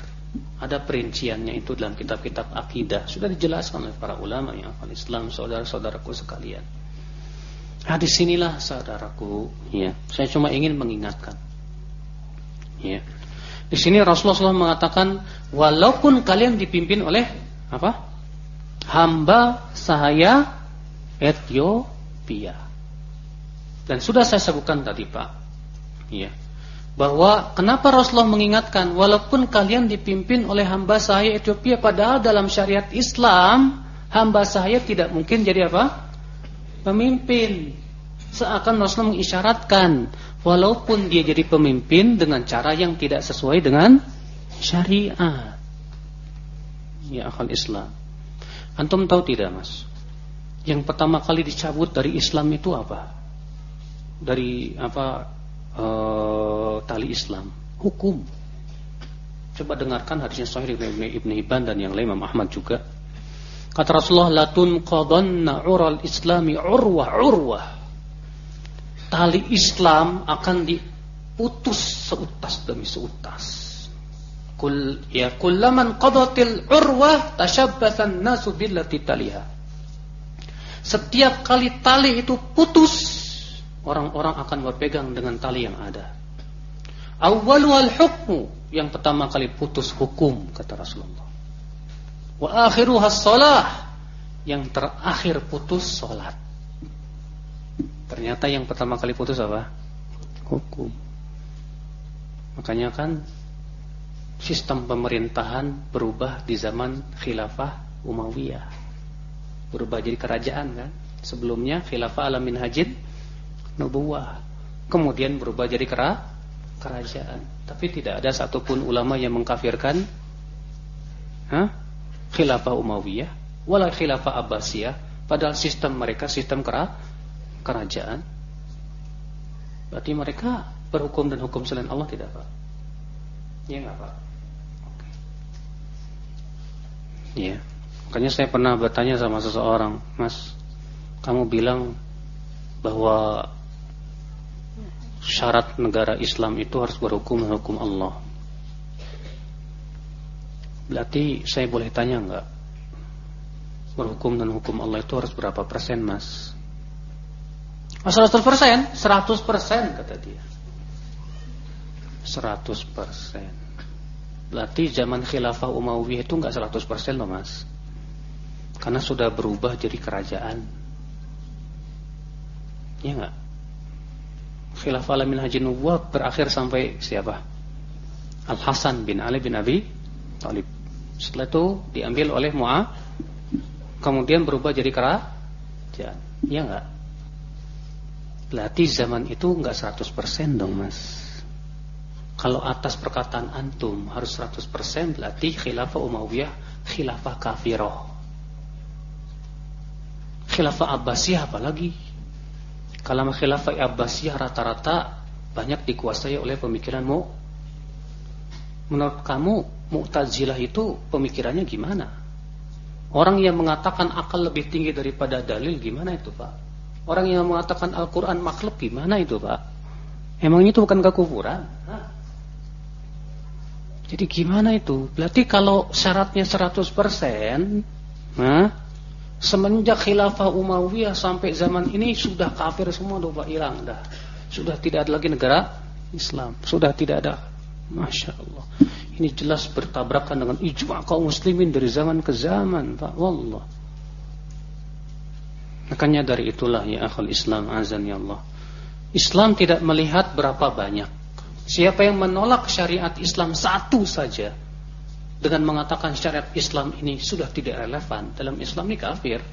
Ada perinciannya itu dalam kitab-kitab akidah, sudah dijelaskan oleh para ulama yang ahli Islam, saudara-saudaraku sekalian. Nah, di sinilah saudaraku, ya, saya cuma ingin mengingatkan. Ya. Di sini Rasulullah SAW mengatakan walaupun kalian dipimpin oleh apa? Hamba sahaya Ethiopia. Dan sudah saya sebutkan tadi Pak. Iya. Bahwa kenapa Rasulullah mengingatkan walaupun kalian dipimpin oleh hamba sahaya Ethiopia padahal dalam syariat Islam hamba sahaya tidak mungkin jadi apa? Pemimpin. Seakan Rasulullah mengisyaratkan walaupun dia jadi pemimpin dengan cara yang tidak sesuai dengan syariat. Ya akal Islam. Antum tahu tidak, Mas? Yang pertama kali dicabut dari Islam itu apa? Dari apa? E, tali Islam, hukum. Coba dengarkan hadisnya Sahih Ibn, Ibn Hibban dan yang lain Imam Ahmad juga. Kata Rasulullah, "Latun qadanna ural islami urwah urwah." Tali Islam akan diputus seutas demi seutas. Kul ya kullaman qadatil urwah tashabbathan nasu billati taliha. Setiap kali tali itu putus, orang-orang akan berpegang dengan tali yang ada. Awwalu al-hukmu, yang pertama kali putus hukum kata Rasulullah. Wa akhiruha shalah, yang terakhir putus salat. Ternyata yang pertama kali putus apa? Hukum. Makanya kan sistem pemerintahan berubah di zaman khilafah Umayyah. Berubah jadi kerajaan kan? Sebelumnya khilafah ala minhajid nubuwah. Kemudian berubah jadi kera, kerajaan. Tapi tidak ada satupun ulama yang mengkafirkan ha? khilafah Umayyah wala khilafah Abbasiyah padahal sistem mereka sistem kera, kerajaan. Berarti mereka berhukum dan hukum selain Allah tidak Pak? Ya enggak Pak? Iya. Makanya saya pernah bertanya sama seseorang, Mas, kamu bilang bahwa syarat negara Islam itu harus berhukum dengan hukum Allah. Berarti saya boleh tanya enggak? Berhukum dan hukum Allah itu harus berapa persen, Mas? Oh, 100 persen? 100 persen, kata dia. 100 persen. Berarti zaman khilafah Umayyah itu enggak 100% loh mas. Karena sudah berubah jadi kerajaan. Iya enggak Khilafah Alamin Haji Nubuah berakhir sampai siapa? Al-Hasan bin Ali bin Abi Talib Setelah itu diambil oleh Mu'ah. Kemudian berubah jadi kerajaan. Iya enggak Berarti zaman itu enggak 100% dong mas kalau atas perkataan antum harus 100% berarti khilafah Umayyah khilafah kafiroh. Khilafah Abbasiyah apalagi? Kalau khilafah Abbasiyah rata-rata banyak dikuasai oleh pemikiranmu. Menurut kamu Mu'tazilah itu pemikirannya gimana? Orang yang mengatakan akal lebih tinggi daripada dalil gimana itu Pak? Orang yang mengatakan Al-Quran makhluk gimana itu Pak? Emangnya itu bukan kekufuran? Jadi gimana itu? Berarti kalau syaratnya 100%, nah, semenjak khilafah Umayyah sampai zaman ini sudah kafir semua udah hilang dah. Sudah tidak ada lagi negara Islam. Sudah tidak ada. Masya Allah. Ini jelas bertabrakan dengan ijma' kaum muslimin dari zaman ke zaman, Pak. Wallah. Makanya dari itulah ya akhul Islam azan ya Allah. Islam tidak melihat berapa banyak Siapa yang menolak syariat Islam satu saja dengan mengatakan syariat Islam ini sudah tidak relevan dalam Islam ini kafir.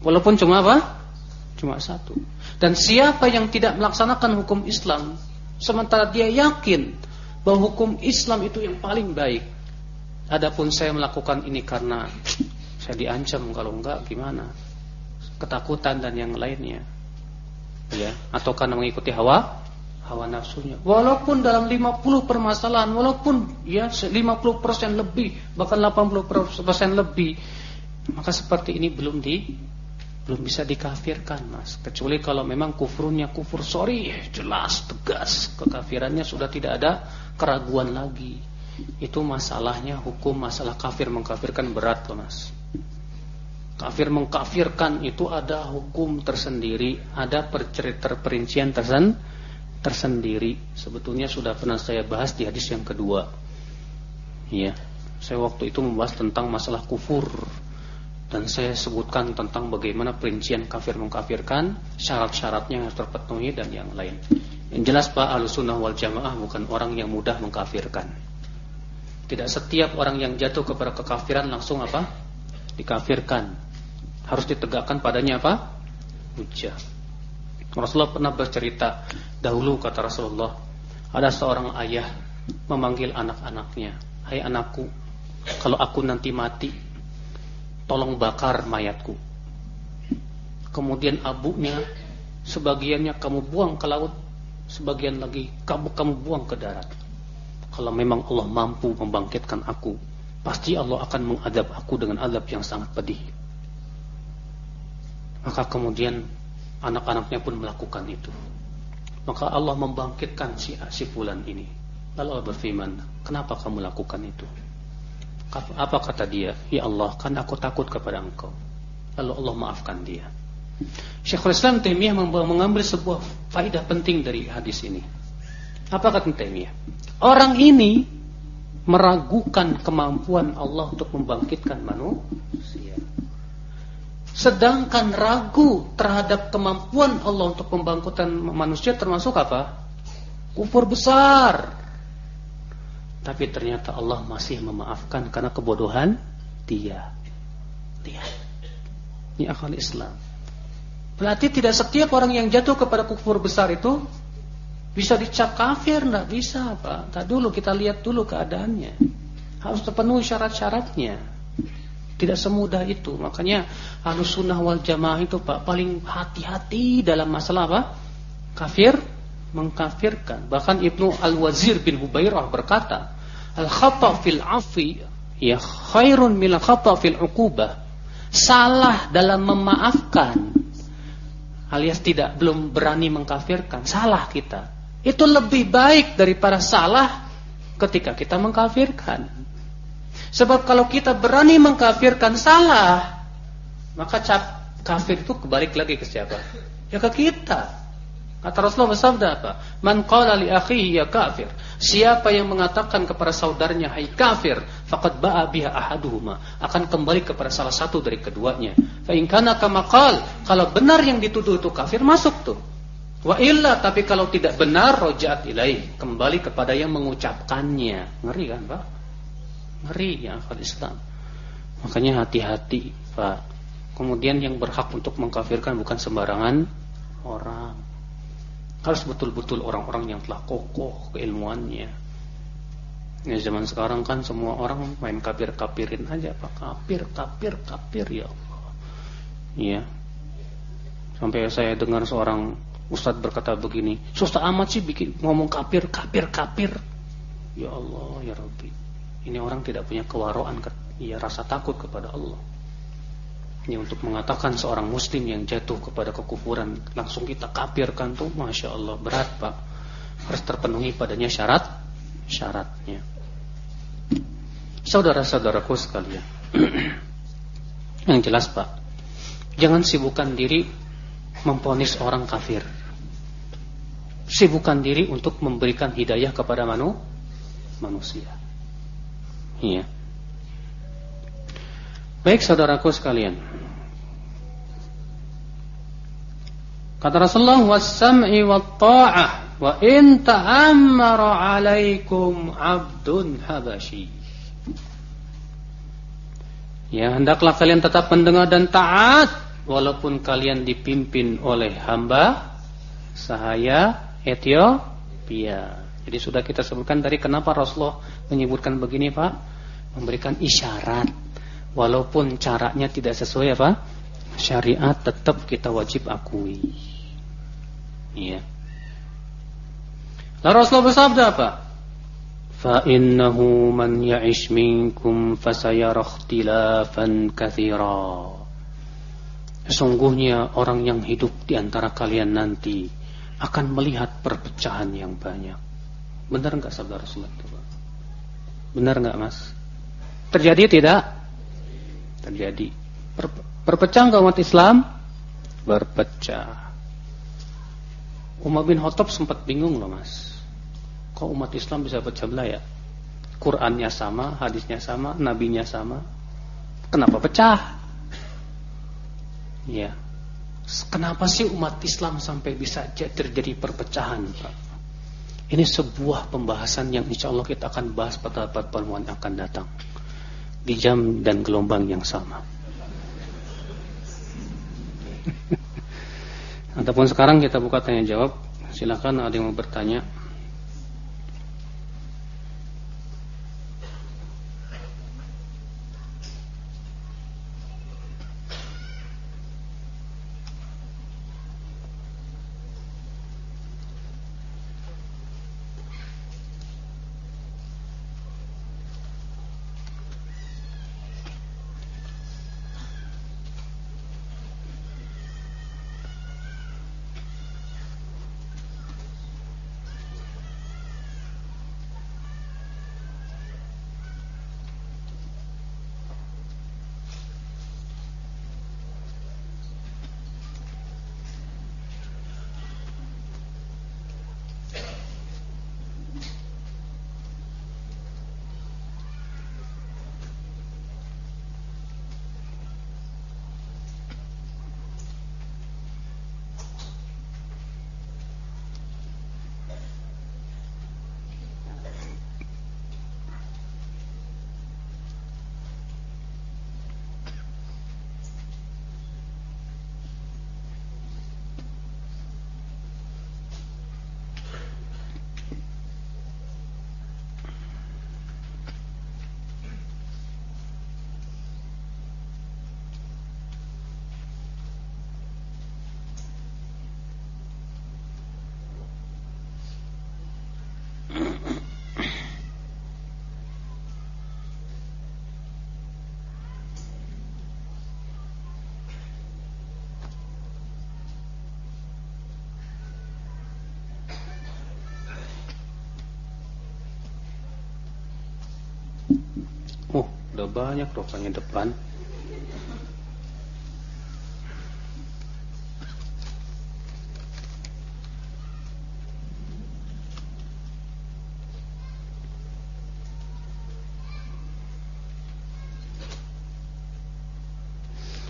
Walaupun cuma apa? Cuma satu. Dan siapa yang tidak melaksanakan hukum Islam sementara dia yakin bahwa hukum Islam itu yang paling baik. Adapun saya melakukan ini karena saya diancam kalau enggak gimana? Ketakutan dan yang lainnya. Ya, atau karena mengikuti hawa hawa nafsunya. Walaupun dalam 50 permasalahan, walaupun ya 50% lebih, bahkan 80% lebih, maka seperti ini belum di belum bisa dikafirkan, Mas. Kecuali kalau memang kufurnya kufur sorry, jelas, tegas, kekafirannya sudah tidak ada keraguan lagi. Itu masalahnya hukum masalah kafir mengkafirkan berat, loh, Mas. Kafir mengkafirkan itu ada hukum tersendiri, ada perincian tersendiri tersendiri sebetulnya sudah pernah saya bahas di hadis yang kedua. Ya, saya waktu itu membahas tentang masalah kufur dan saya sebutkan tentang bagaimana perincian kafir mengkafirkan, syarat-syaratnya harus terpenuhi dan yang lain. Yang jelas Pak Ahlussunnah wal Jamaah bukan orang yang mudah mengkafirkan. Tidak setiap orang yang jatuh kepada kekafiran langsung apa? dikafirkan. Harus ditegakkan padanya apa? hujah. Rasulullah pernah bercerita dahulu kata Rasulullah ada seorang ayah memanggil anak-anaknya, "Hai anakku, kalau aku nanti mati, tolong bakar mayatku. Kemudian abunya sebagiannya kamu buang ke laut, sebagian lagi kamu kamu buang ke darat. Kalau memang Allah mampu membangkitkan aku, pasti Allah akan mengadab aku dengan adab yang sangat pedih. Maka kemudian anak-anaknya pun melakukan itu. Maka Allah membangkitkan si, si fulan ini. Lalu Allah berfirman, kenapa kamu lakukan itu? Apa kata dia? Ya Allah, kan aku takut kepada engkau. Lalu Allah maafkan dia. Syekhul Islam Taimiyah mengambil sebuah faidah penting dari hadis ini. Apa kata Taimiyah? Orang ini meragukan kemampuan Allah untuk membangkitkan manusia. Sedangkan ragu terhadap kemampuan Allah untuk membangkitkan manusia termasuk apa? Kufur besar. Tapi ternyata Allah masih memaafkan karena kebodohan dia. Lihat. Ini akal Islam. Berarti tidak setiap orang yang jatuh kepada kufur besar itu bisa dicap kafir, enggak bisa, Pak. Tak dulu kita lihat dulu keadaannya. Harus terpenuhi syarat-syaratnya. Tidak semudah itu. Makanya Ahlus Sunnah wal Jamaah itu Pak paling hati-hati dalam masalah apa? Kafir mengkafirkan. Bahkan Ibnu Al-Wazir bin Hubairah berkata, "Al-khata' fil 'afi ya khairun min al-khata' fil 'uqubah." Salah dalam memaafkan alias tidak belum berani mengkafirkan, salah kita. Itu lebih baik daripada salah ketika kita mengkafirkan. Sebab kalau kita berani mengkafirkan salah, maka cap kafir itu kebalik lagi ke siapa? Ya ke kita. Kata Rasulullah bersabda apa? Man qala li akhihi ya kafir. Siapa yang mengatakan kepada saudaranya hai kafir, faqad ba'a biha ahaduhuma, akan kembali kepada salah satu dari keduanya. Fa in kana kama qal, kalau benar yang dituduh itu kafir masuk tuh. Wa illa tapi kalau tidak benar rojaat ilaih, kembali kepada yang mengucapkannya. Ngeri kan, Pak? Ngeri ya akal Islam. Makanya hati-hati, Pak. Kemudian yang berhak untuk mengkafirkan bukan sembarangan orang harus betul-betul orang-orang yang telah kokoh keilmuannya. Ya zaman sekarang kan semua orang main kafir-kafirin aja Pak. Kafir, kafir, kafir ya Allah. Iya. Sampai saya dengar seorang ustadz berkata begini, susah amat sih bikin ngomong kafir, kafir, kafir. Ya Allah, ya Rabbi. Ini orang tidak punya kewaraan, ya rasa takut kepada Allah. Ini untuk mengatakan seorang muslim yang jatuh kepada kekufuran langsung kita kafirkan tuh Masya Allah berat pak. Harus terpenuhi padanya syarat Syaratnya. Saudara-saudaraku sekalian [CLEARS THROAT] Yang jelas pak Jangan sibukkan diri Memponis orang kafir. Sibukkan diri untuk memberikan hidayah kepada manu, manusia Iya Baik saudaraku sekalian. Kata Rasulullah was-sam'i wat-tha'ah wa in ta'ammara 'alaikum 'abdun habasyi. Ya, hendaklah kalian tetap mendengar dan taat walaupun kalian dipimpin oleh hamba sahaya Ethiopia. Jadi sudah kita sebutkan tadi kenapa Rasulullah menyebutkan begini, Pak? Memberikan isyarat. Walaupun caranya tidak sesuai apa syariat tetap kita wajib akui. Iya. Lalu Rasulullah bersabda apa? Innahu man ya'ish minkum fasayara ikhtilafan katsira sesungguhnya orang yang hidup di antara kalian nanti akan melihat perpecahan yang banyak benar enggak saudara Rasulullah benar enggak Mas terjadi tidak terjadi. Berpecah enggak umat Islam? Berpecah. Umar bin Khattab sempat bingung loh mas. Kok umat Islam bisa pecah belah ya? Qurannya sama, hadisnya sama, nabinya sama. Kenapa pecah? Ya. Kenapa sih umat Islam sampai bisa terjadi perpecahan? Pak? Ini sebuah pembahasan yang insya Allah kita akan bahas pada pertemuan yang akan datang di jam dan gelombang yang sama. [LAUGHS] Ataupun sekarang kita buka tanya jawab. Silakan ada yang mau bertanya. Banyak rokanya depan.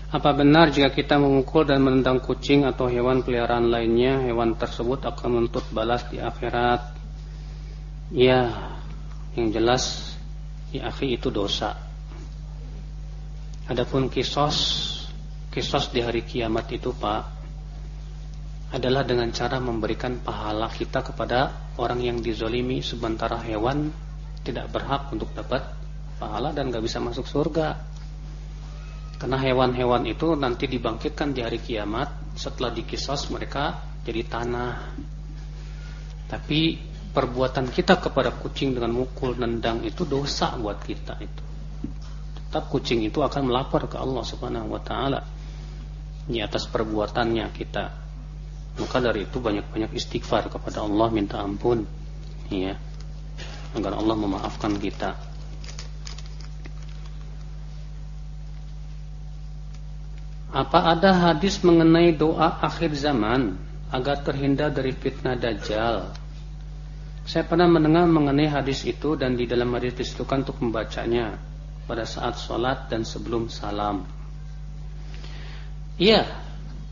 Apa benar jika kita memukul dan menendang kucing atau hewan peliharaan lainnya, hewan tersebut akan menuntut balas di akhirat? Ya, yang jelas ya akhi itu dosa. Adapun kisos, kisos di hari kiamat itu Pak, adalah dengan cara memberikan pahala kita kepada orang yang dizolimi sementara hewan tidak berhak untuk dapat pahala dan gak bisa masuk surga. Karena hewan-hewan itu nanti dibangkitkan di hari kiamat Setelah dikisos mereka jadi tanah Tapi perbuatan kita kepada kucing dengan mukul, nendang itu dosa buat kita itu Tetap kucing itu akan melapor ke Allah subhanahu wa ta'ala Di atas perbuatannya kita. Maka dari itu banyak-banyak istighfar kepada Allah Minta ampun ya, Agar Allah memaafkan kita. Apa ada hadis mengenai doa akhir zaman agar terhindar dari fitnah dajjal? Saya pernah mendengar mengenai hadis itu dan di dalam hadis disebutkan untuk membacanya pada saat sholat dan sebelum salam. Iya,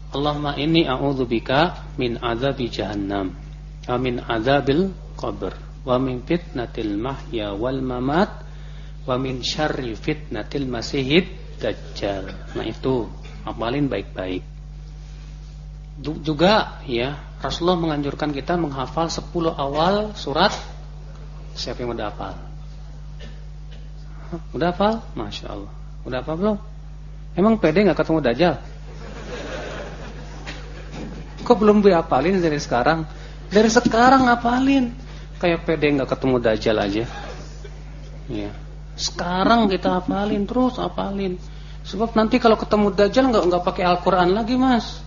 Allahumma inni a'udzubika min azabi jahannam wa min azabil qabr wa min fitnatil mahya wal mamat wa min syarri fitnatil masihid dajjal. Nah itu Hafalin baik-baik. Juga ya, Rasulullah menganjurkan kita menghafal 10 awal surat Siapa yang udah hafal? Udah hafal? Masya Allah Udah hafal belum? Emang pede gak ketemu Dajjal? Kok belum dihafalin dari sekarang? Dari sekarang ngapalin Kayak pede gak ketemu Dajjal aja Ya Sekarang kita hafalin Terus hafalin Sebab nanti kalau ketemu Dajjal nggak nggak pakai Al-Quran lagi mas.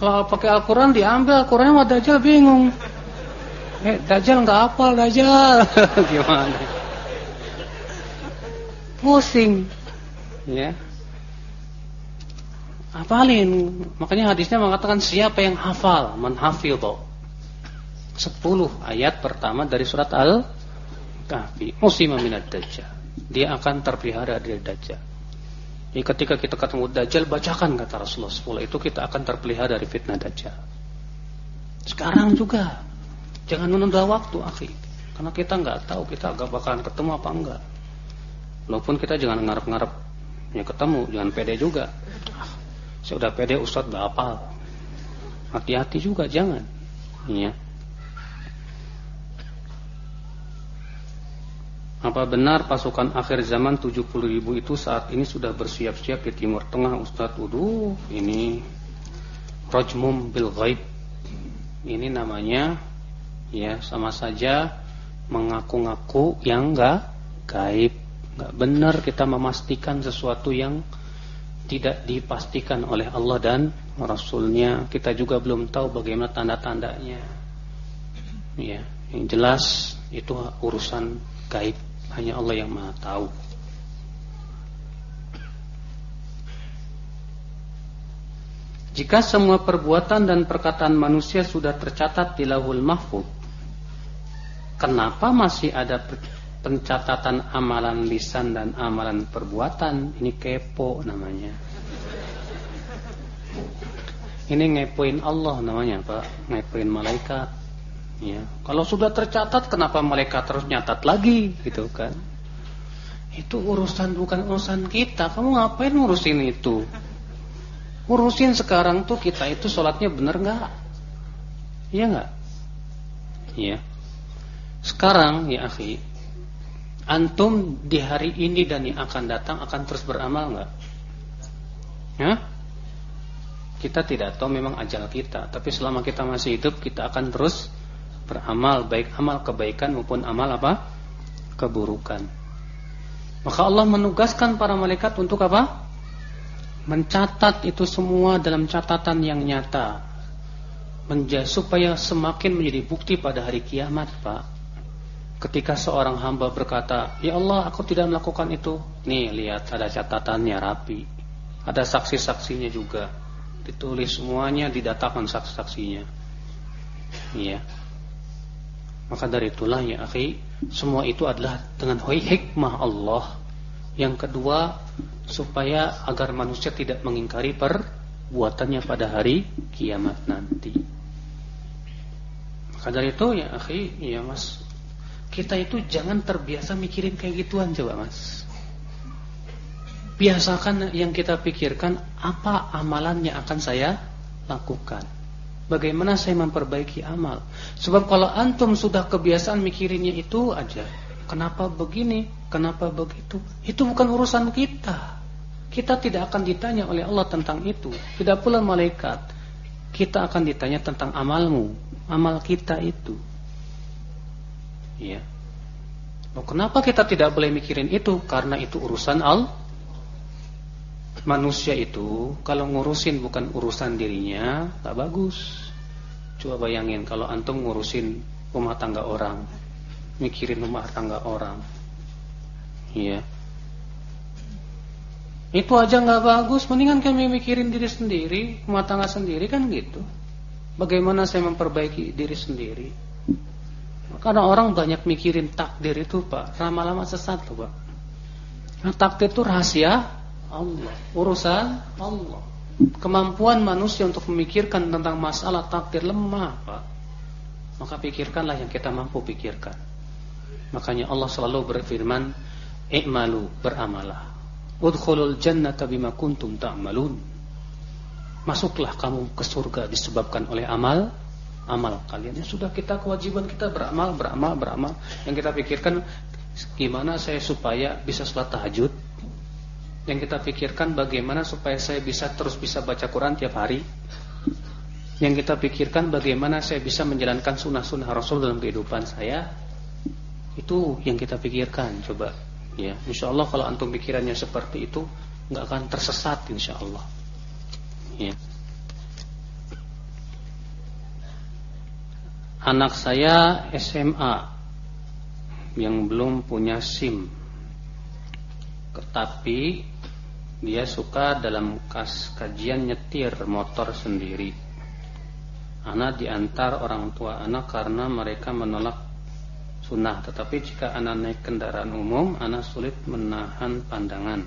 Kalau pakai Al-Quran diambil Al-Quran mah Dajjal bingung. Eh Dajjal nggak hafal Dajjal, [LAUGHS] gimana? Pusing, ya. Hafalin. Makanya hadisnya mengatakan siapa yang hafal, menhafidho. Sepuluh ayat pertama dari surat Al-Kahfi. Musimah minad Dajjal. Dia akan terpelihara dari Dajjal. Jadi ketika kita ketemu Dajjal, bacakan kata Rasulullah Sepuluh itu kita akan terpelihara dari fitnah Dajjal. Sekarang juga, jangan menunda waktu, akhi. Karena kita nggak tahu kita agak bakalan ketemu apa enggak. Walaupun kita jangan ngarep-ngarep ya ketemu, jangan pede juga. Saya udah pede Ustadz apal. Hati-hati juga, jangan. Ya. Apa benar pasukan akhir zaman 70 ribu itu saat ini sudah bersiap-siap di Timur Tengah Ustaz Uduh ini Rojmum bil ghaib Ini namanya ya sama saja mengaku-ngaku yang enggak gaib Enggak benar kita memastikan sesuatu yang tidak dipastikan oleh Allah dan Rasulnya. Kita juga belum tahu bagaimana tanda-tandanya. Ya, yang jelas itu urusan gaib. Hanya Allah yang maha tahu. Jika semua perbuatan dan perkataan manusia sudah tercatat di lahul mahfud Kenapa masih ada pencatatan amalan lisan dan amalan perbuatan Ini kepo namanya Ini ngepoin Allah namanya Pak Ngepoin malaikat Ya, kalau sudah tercatat kenapa mereka terus nyatat lagi gitu kan? Itu urusan bukan urusan kita. Kamu ngapain ngurusin itu? Urusin sekarang tuh kita itu sholatnya bener nggak? Iya nggak? Iya. Sekarang ya akhi, antum di hari ini dan yang akan datang akan terus beramal nggak? Ya? Kita tidak tahu memang ajal kita, tapi selama kita masih hidup kita akan terus beramal baik amal kebaikan maupun amal apa? Keburukan. Maka Allah menugaskan para malaikat untuk apa? Mencatat itu semua dalam catatan yang nyata. Supaya semakin menjadi bukti pada hari kiamat Pak Ketika seorang hamba berkata, "Ya Allah, aku tidak melakukan itu." Nih, lihat ada catatannya rapi. Ada saksi-saksinya juga. Ditulis semuanya, didatakan saksi-saksinya. Iya. Maka dari itulah ya akhi, semua itu adalah dengan hikmah Allah. Yang kedua, supaya agar manusia tidak mengingkari perbuatannya pada hari kiamat nanti. Maka dari itu ya akhi, ya Mas, kita itu jangan terbiasa mikirin kayak gituan coba mas. Biasakan yang kita pikirkan Apa amalan yang akan saya lakukan? Bagaimana saya memperbaiki amal? Sebab kalau antum sudah kebiasaan mikirinnya itu aja Kenapa begini, kenapa begitu? Itu bukan urusan kita. Kita tidak akan ditanya oleh Allah tentang itu. Tidak pula malaikat. Kita akan ditanya tentang amalmu Amal kita itu Ya. Oh, kenapa kita tidak boleh mikirin itu? Karena itu urusan al manusia itu kalau ngurusin bukan urusan dirinya tak bagus. Coba bayangin kalau antum ngurusin rumah tangga orang, mikirin rumah tangga orang. Iya. Itu aja nggak bagus, mendingan kami mikirin diri sendiri, rumah tangga sendiri kan gitu. Bagaimana saya memperbaiki diri sendiri? Karena orang banyak mikirin takdir itu Pak. Lama-lama sesat loh Pak. Nah, Takdir itu rahasia Allah Urusan Allah. Kemampuan manusia untuk memikirkan tentang masalah takdir lemah Pak. Maka pikirkanlah yang kita mampu pikirkan. Makanya Allah selalu berfirman I'malu beramalah. Udkhulul jannata bima kuntum ta'malun. Masuklah kamu ke surga disebabkan oleh amal amal kalian. Ya sudah kita kewajiban kita beramal, beramal, beramal. Yang kita pikirkan gimana saya supaya bisa sholat tahajud. Yang kita pikirkan bagaimana supaya saya bisa terus bisa baca Quran tiap hari. Yang kita pikirkan bagaimana saya bisa menjalankan sunnah-sunnah Rasul dalam kehidupan saya. Itu yang kita pikirkan. Coba ya, insya Allah kalau antum pikirannya seperti itu nggak akan tersesat insya Allah. Ya. Anak saya SMA yang belum punya SIM. Tetapi dia suka dalam kas kajian nyetir motor sendiri. Anak diantar orang tua anak karena mereka menolak sunnah. Tetapi jika anak naik kendaraan umum anak sulit menahan pandangan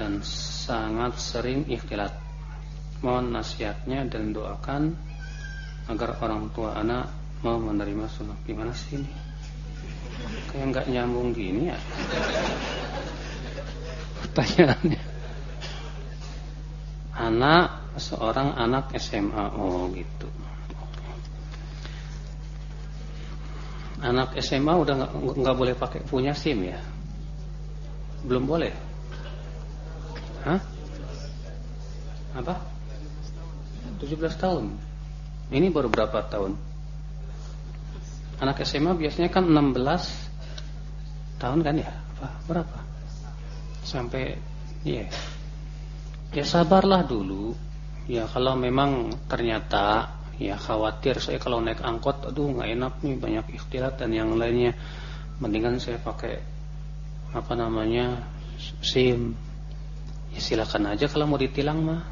dan sangat sering ikhtilat. Mohon nasihatnya dan doakan agar orang tua anak mau menerima sunnah. Gimana sih ini? Kayak nggak nyambung gini ya. Pertanyaannya. Anak seorang anak SMA oh gitu. Anak SMA udah nggak boleh pakai punya SIM ya? Belum boleh? Hah? Apa? 17 tahun. Ini baru berapa tahun? Anak SMA biasanya kan 16 tahun kan ya? Apa? Berapa? Sampai iya. Ya sabarlah dulu. Ya kalau memang ternyata ya khawatir saya kalau naik angkot aduh nggak enak nih banyak ikhtilat dan yang lainnya mendingan saya pakai apa namanya SIM ya silakan aja kalau mau ditilang mah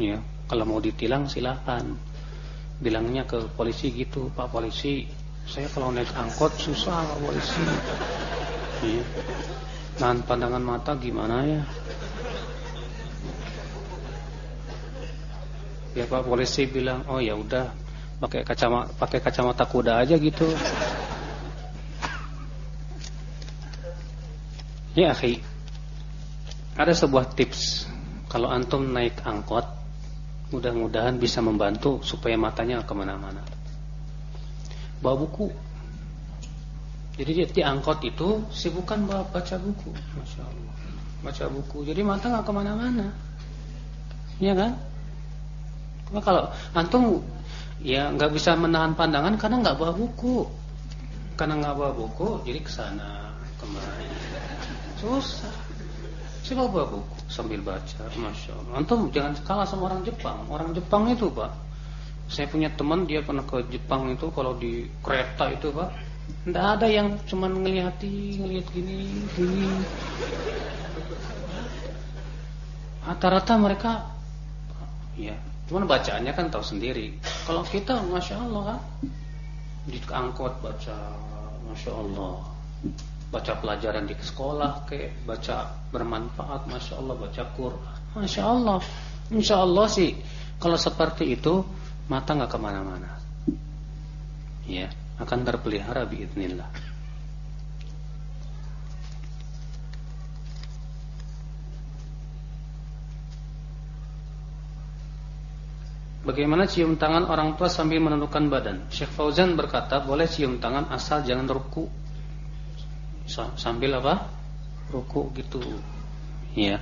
ya kalau mau ditilang silahkan Bilangnya ke polisi gitu Pak polisi Saya kalau naik angkot susah Pak polisi. Iya. Nahan pandangan mata gimana ya? Ya Pak polisi bilang Oh ya udah pakai kacamata pakai kacamata kuda aja gitu. Ya akhi. Ada sebuah tips. Kalau antum naik angkot Mudah-mudahan bisa membantu supaya matanya ke mana-mana. Bawa buku. Jadi dia diangkot itu sibukan baca buku, masya Allah. Baca buku. Jadi mata nggak ke mana-mana. Iya kan? Nah, kalau antum ya nggak bisa menahan pandangan karena nggak bawa buku. Karena nggak bawa buku, jadi ke sana kemari. Susah. Siapa bawa buku? Sambil baca, masya Allah. Antum jangan kalah sama orang Jepang. Orang Jepang itu pak, Saya punya teman dia pernah ke Jepang itu kalau di kereta itu pak, tidak ada yang cuma ngelihati ngelihat gini gini. Rata-rata mereka, ya, cuman bacaannya kan tahu sendiri. Kalau kita, masya Allah kan, di angkot baca, masya Allah, baca pelajaran di sekolah, kayak baca bermanfaat, masya Allah, baca Quran, masya Allah, insya Allah sih. Kalau seperti itu mata nggak ke mana-mana ya akan terpelihara biidnillah Bagaimana cium tangan orang tua sambil menundukkan badan? Syekh Fauzan berkata, boleh cium tangan asal jangan ruku. Sambil apa? Ruku gitu. Ya.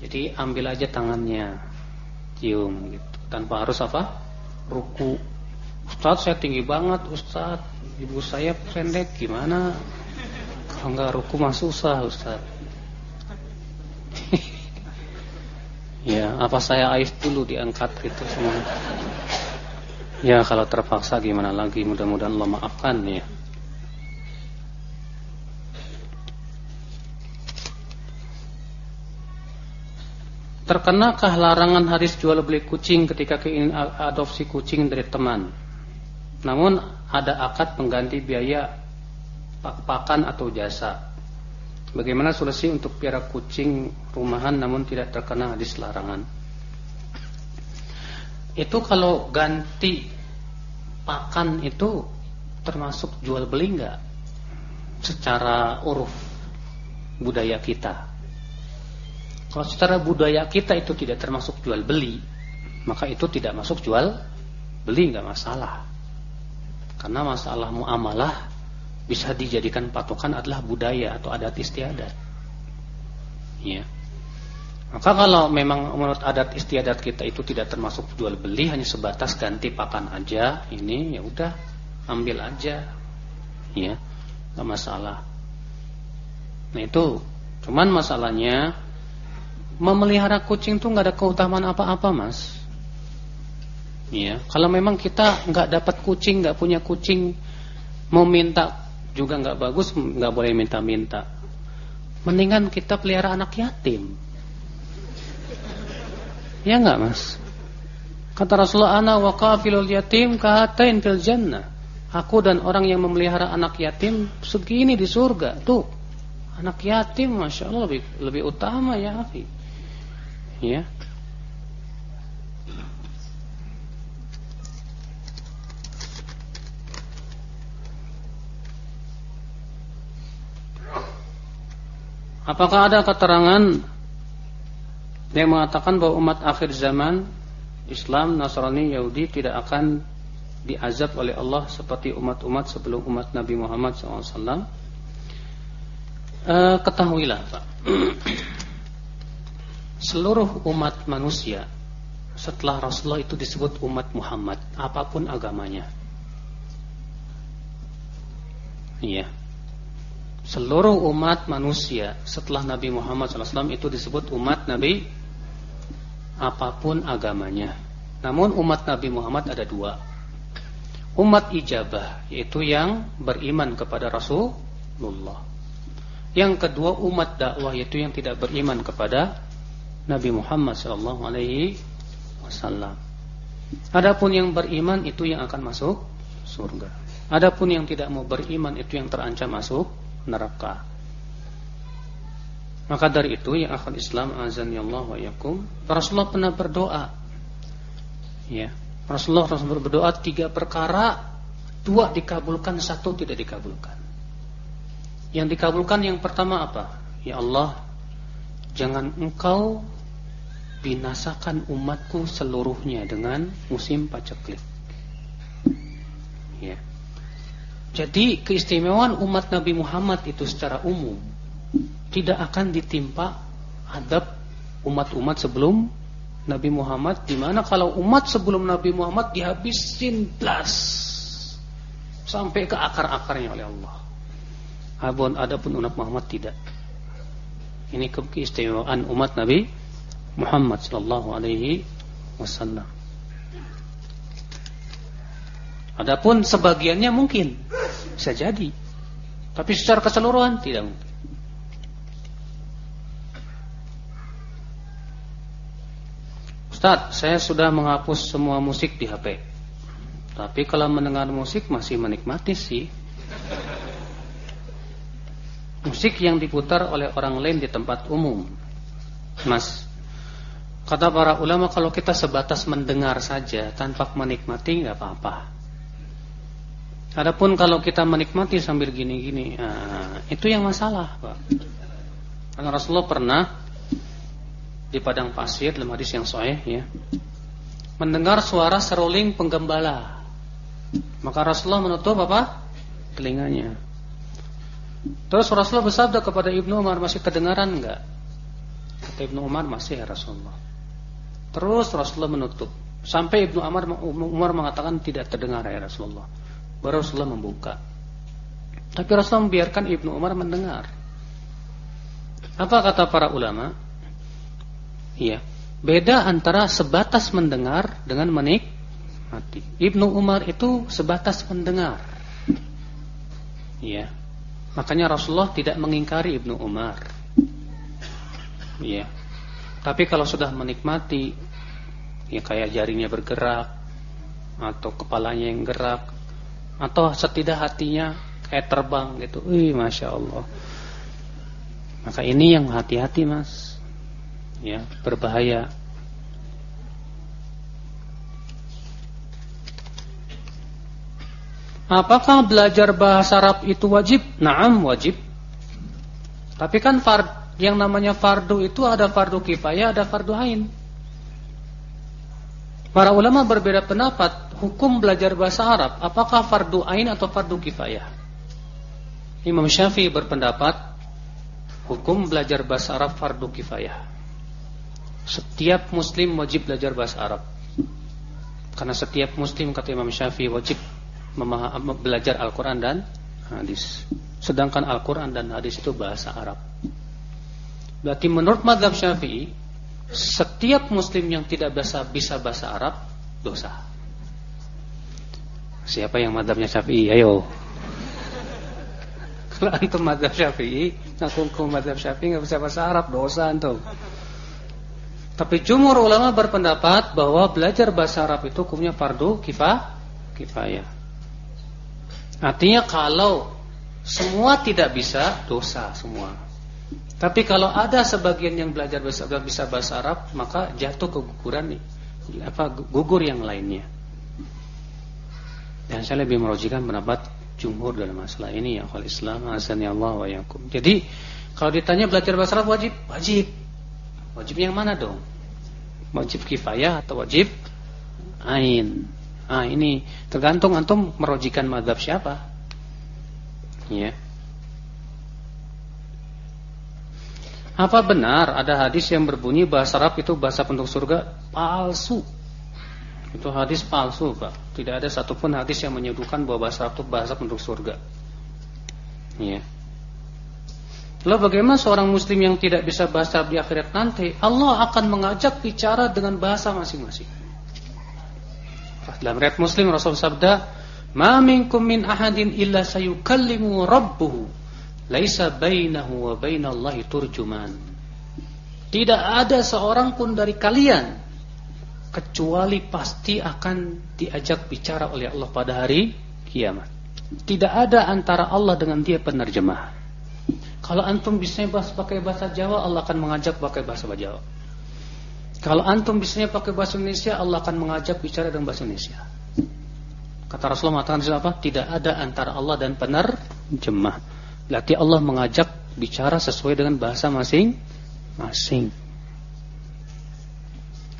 Jadi ambil aja tangannya. Cium gitu. Tanpa harus apa? ruku Ustaz saya tinggi banget Ustaz Ibu saya pendek gimana Kalau enggak ruku mah susah Ustaz [LAUGHS] Ya apa saya aif dulu diangkat gitu semua Ya kalau terpaksa gimana lagi Mudah-mudahan Allah maafkan ya Terkenakah larangan hadis jual beli kucing ketika ingin adopsi kucing dari teman? Namun ada akad pengganti biaya pakan atau jasa. Bagaimana solusi untuk piara kucing rumahan namun tidak terkena hadis larangan? Itu kalau ganti pakan itu termasuk jual beli enggak? Secara uruf budaya kita. Kalau secara budaya kita itu tidak termasuk jual beli, maka itu tidak masuk jual beli nggak masalah. Karena masalah muamalah bisa dijadikan patokan adalah budaya atau adat istiadat. Ya. Maka kalau memang menurut adat istiadat kita itu tidak termasuk jual beli hanya sebatas ganti pakan aja, ini ya udah ambil aja. Ya. nggak masalah. Nah itu cuman masalahnya memelihara kucing tuh nggak ada keutamaan apa-apa, Mas. Iya, kalau memang kita nggak dapat kucing, nggak punya kucing, mau minta juga nggak bagus, nggak boleh minta-minta. Mendingan kita pelihara anak yatim. Ya nggak, Mas? Kata Rasulullah, "Ana wa qafilul yatim kahatain fil jannah." Aku dan orang yang memelihara anak yatim segini di surga. Tuh, anak yatim, masya Allah lebih lebih utama ya, Afi ya Apakah ada keterangan yang mengatakan bahwa umat akhir zaman Islam, Nasrani, Yahudi tidak akan diazab oleh Allah seperti umat-umat sebelum umat Nabi Muhammad SAW? Eh, ketahuilah Pak [CLEARS THROAT] seluruh umat manusia setelah Rasulullah itu disebut umat Muhammad apa pun agamanya. Iya. Seluruh umat manusia setelah Nabi Muhammad SAW itu disebut umat Nabi apa pun agamanya. Namun umat Nabi Muhammad ada dua. Umat ijabah yaitu yang beriman kepada Rasulullah. Yang kedua umat dakwah yaitu yang tidak beriman kepada Nabi Muhammad sallallahu alaihi wasallam. Adapun yang beriman itu yang akan masuk surga. Adapun yang tidak mau beriman itu yang terancam masuk neraka. Maka dari itu yang akan Islam azan ya Allah wa yakum, Rasulullah pernah berdoa. Ya, Rasulullah Rasulullah berdoa tiga perkara, dua dikabulkan, satu tidak dikabulkan. Yang dikabulkan yang pertama apa? Ya Allah, jangan engkau binasakan umatku seluruhnya dengan musim paceklik. Ya. Jadi keistimewaan umat Nabi Muhammad itu secara umum tidak akan ditimpa adab umat-umat sebelum Nabi Muhammad di mana kalau umat sebelum Nabi Muhammad dihabisin blas sampai ke akar-akarnya oleh Allah. Adapun adapun umat Muhammad tidak. Ini keistimewaan umat Nabi Muhammad sallallahu alaihi wasallam. Adapun sebagiannya mungkin bisa jadi. Tapi secara keseluruhan tidak mungkin. Ustaz, saya sudah menghapus semua musik di HP. Tapi kalau mendengar musik masih menikmati sih. Musik yang diputar oleh orang lain di tempat umum. Mas, kata para ulama kalau kita sebatas mendengar saja tanpa menikmati nggak apa-apa. Adapun kalau kita menikmati sambil gini-gini, nah, itu yang masalah, Pak. Karena Rasulullah pernah di padang pasir dalam hadis yang sahih ya, mendengar suara seruling penggembala. Maka Rasulullah menutup apa? telinganya. Terus Rasulullah bersabda kepada Ibnu Umar, masih kedengaran enggak? Kata Ibnu Umar, masih ya Rasulullah. Terus Rasulullah menutup. Sampai Ibnu Umar, Umar mengatakan tidak terdengar ya Rasulullah. Baru Rasulullah membuka. Tapi Rasulullah membiarkan Ibnu Umar mendengar. Apa kata para ulama? Iya. Beda antara sebatas mendengar dengan menikmati. Ibnu Umar itu sebatas mendengar. Iya. Makanya Rasulullah tidak mengingkari Ibnu Umar. Iya. Tapi kalau sudah menikmati ya kayak jarinya bergerak atau kepalanya yang gerak atau setidak hatinya kayak terbang gitu. Wih, masya Allah. Maka ini yang hati-hati mas, ya berbahaya. Apakah belajar bahasa Arab itu wajib? Naam wajib. Tapi kan fard, yang namanya fardu itu ada fardu kifayah, ada fardu ain. Para ulama berbeda pendapat hukum belajar bahasa Arab apakah fardu ain atau fardu kifayah. Imam Syafi'i berpendapat hukum belajar bahasa Arab fardu kifayah. Setiap muslim wajib belajar bahasa Arab. Karena setiap muslim kata Imam Syafi'i wajib belajar Al-Qur'an dan hadis. Sedangkan Al-Qur'an dan hadis itu bahasa Arab. Berarti menurut mazhab Syafi'i setiap muslim yang tidak bisa bisa bahasa Arab dosa. Siapa yang madhabnya Syafi'i? Ayo. [LAUGHS] Kalau antum madhab Syafi'i, ngaku ke madhab Syafi'i nggak bisa bahasa Arab, dosa antum. Tapi jumhur ulama berpendapat bahwa belajar bahasa Arab itu hukumnya fardu kifah, kifayah. Artinya kalau semua tidak bisa, dosa semua. Tapi kalau ada sebagian yang belajar bahasa, bisa bahasa Arab, maka jatuh ke guguran apa gugur yang lainnya. Dan saya lebih merojikan pendapat jumhur dalam masalah ini ya kalau Islam azani Allah wa yakum. Jadi kalau ditanya belajar bahasa Arab wajib? Wajib. Wajib yang mana dong? Wajib kifayah atau wajib ain? Ah ini tergantung antum merojikan madhab siapa. Ya. Apa benar ada hadis yang berbunyi bahasa Arab itu bahasa penduduk surga? Palsu. Itu hadis palsu, Pak. Tidak ada satupun hadis yang menyebutkan bahwa bahasa Arab itu bahasa penduduk surga. Ya. Lalu bagaimana seorang muslim yang tidak bisa bahasa Arab di akhirat nanti? Allah akan mengajak bicara dengan bahasa masing-masing. Dalam riwayat Muslim Rasul sabda, "Ma minkum min ahadin illa sayukallimu rabbuhu laisa bainahu wa bainallahi turjuman. Tidak ada seorang pun dari kalian kecuali pasti akan diajak bicara oleh Allah pada hari kiamat. Tidak ada antara Allah dengan dia penerjemah. Kalau antum bisa bahas pakai bahasa Jawa, Allah akan mengajak pakai bahasa Jawa. Kalau antum bisanya pakai bahasa Indonesia, Allah akan mengajak bicara dengan bahasa Indonesia. Kata Rasulullah mengatakan apa? Tidak ada antara Allah dan penerjemah. Berarti Allah mengajak bicara sesuai dengan bahasa masing-masing.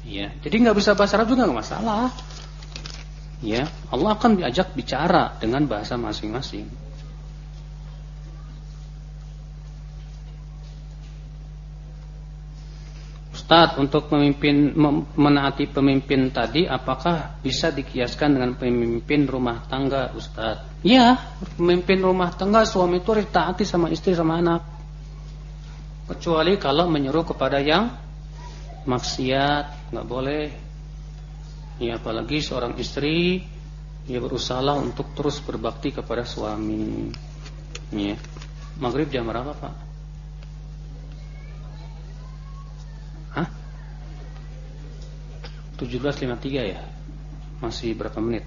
Ya, jadi nggak bisa bahasa Arab juga nggak masalah. Ya, Allah akan diajak bicara dengan bahasa masing-masing. Ustaz, untuk memimpin menaati pemimpin tadi apakah bisa dikiaskan dengan pemimpin rumah tangga, Ustaz? Ya, pemimpin rumah tangga suami itu harus taati sama istri sama anak. Kecuali kalau menyuruh kepada yang maksiat, nggak boleh. Ya, apalagi seorang istri Dia berusaha untuk terus berbakti kepada suami. Ya. Maghrib jam berapa, Pak? 17.53 ya? Masih berapa menit?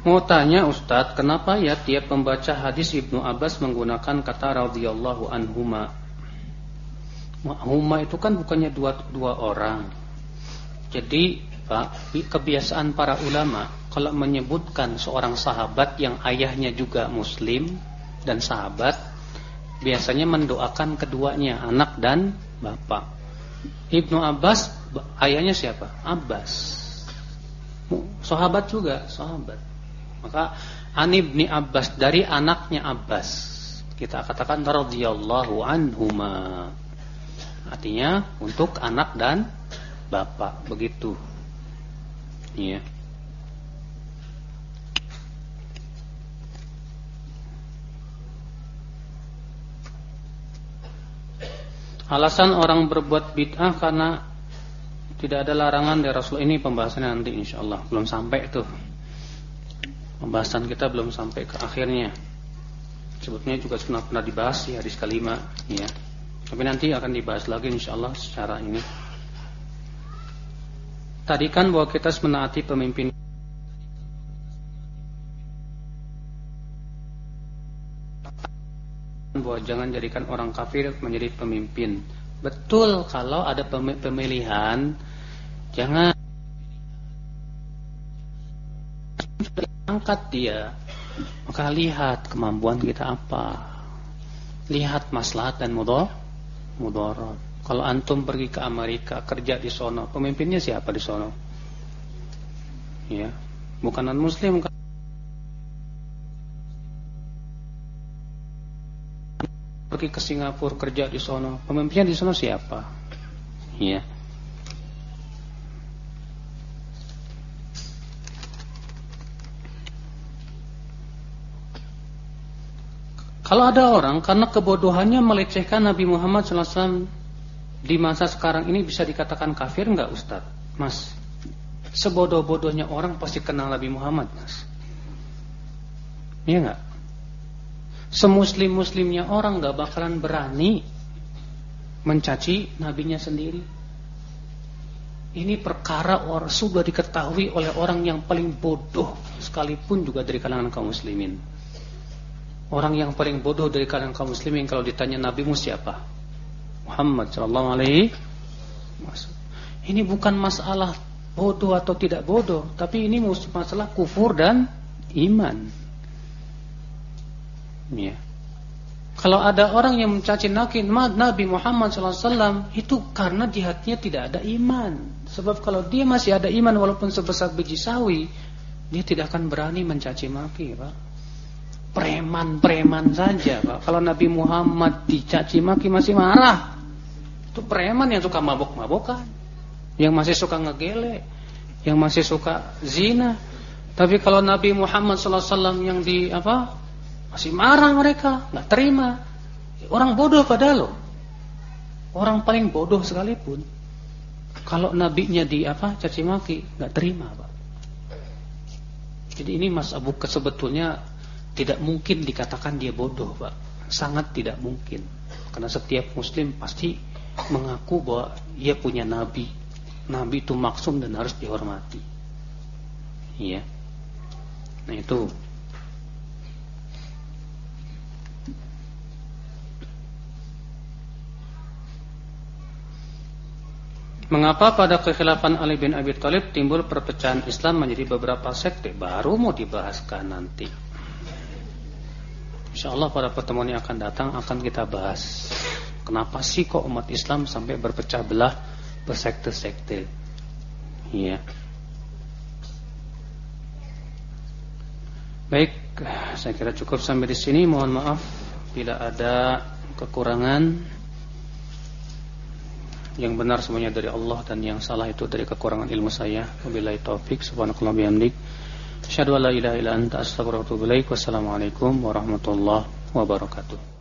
Mau tanya Ustadz, kenapa ya tiap membaca hadis Ibnu Abbas menggunakan kata radhiyallahu anhuma? Huma itu kan bukannya dua dua orang. Jadi, Pak, kebiasaan para ulama kalau menyebutkan seorang sahabat yang ayahnya juga muslim dan sahabat, biasanya mendoakan keduanya, anak dan bapak. Ibnu Abbas ayahnya siapa? Abbas. Sahabat juga, sahabat. Maka Ani bin Abbas dari anaknya Abbas. Kita katakan radhiyallahu anhuma. Artinya untuk anak dan bapak begitu. Iya. Alasan orang berbuat bid'ah karena tidak ada larangan dari Rasul ini pembahasannya nanti insyaallah belum sampai tuh. Pembahasan kita belum sampai ke akhirnya. Sebetulnya juga sudah pernah dibahas di hadis kelima, ya. Tapi nanti akan dibahas lagi insyaallah secara ini. Tadi kan bahwa kita menaati pemimpin. Bahwa jangan jadikan orang kafir menjadi pemimpin. Betul kalau ada pemilihan jangan angkat dia maka lihat kemampuan kita apa. Lihat maslahat dan mudor mudarat kalau antum pergi ke Amerika kerja di sono pemimpinnya siapa di sono? Ya bukan non muslim kan pergi ke Singapura kerja di sono pemimpinnya di sono siapa? Ya. Kalau ada orang karena kebodohannya melecehkan Nabi Muhammad SAW di masa sekarang ini bisa dikatakan kafir enggak Ustaz? Mas, sebodoh-bodohnya orang pasti kenal Nabi Muhammad, Mas. Iya enggak? Semuslim-muslimnya orang enggak bakalan berani mencaci nabinya sendiri. Ini perkara orang sudah diketahui oleh orang yang paling bodoh sekalipun juga dari kalangan kaum muslimin. Orang yang paling bodoh dari kalangan kaum muslimin kalau ditanya nabimu siapa? Muhammad sallallahu alaihi Ini bukan masalah bodoh atau tidak bodoh, tapi ini masalah kufur dan iman. Ya. Kalau ada orang yang mencaci nakin Nabi Muhammad SAW itu karena di hatinya tidak ada iman. Sebab kalau dia masih ada iman walaupun sebesar biji sawi, dia tidak akan berani mencaci maki, Pak preman-preman saja Pak. Kalau Nabi Muhammad dicaci maki masih marah. Itu preman yang suka mabok-mabokan. Yang masih suka ngegele. Yang masih suka zina. Tapi kalau Nabi Muhammad SAW yang di apa masih marah mereka, nggak terima. Orang bodoh pada lo. Orang paling bodoh sekalipun. Kalau nabinya di apa caci maki, nggak terima, Pak. Jadi ini Mas Abu sebetulnya tidak mungkin dikatakan dia bodoh, Pak. Sangat tidak mungkin. Karena setiap muslim pasti mengaku bahwa ia punya nabi. Nabi itu maksum dan harus dihormati. Iya. Nah, itu Mengapa pada kekhilafan Ali bin Abi Thalib timbul perpecahan Islam menjadi beberapa sekte? Baru mau dibahaskan nanti. InsyaAllah pada pertemuan yang akan datang akan kita bahas Kenapa sih kok umat Islam sampai berpecah belah Bersekte-sekte Iya Baik, saya kira cukup sampai di sini. Mohon maaf bila ada kekurangan. Yang benar semuanya dari Allah dan yang salah itu dari kekurangan ilmu saya. Wabillahi taufik. Subhanakallah bihamdik. Asyhadu an la ilaha illa anta astaghfiruka. Wassalamualaikum warahmatullahi wabarakatuh.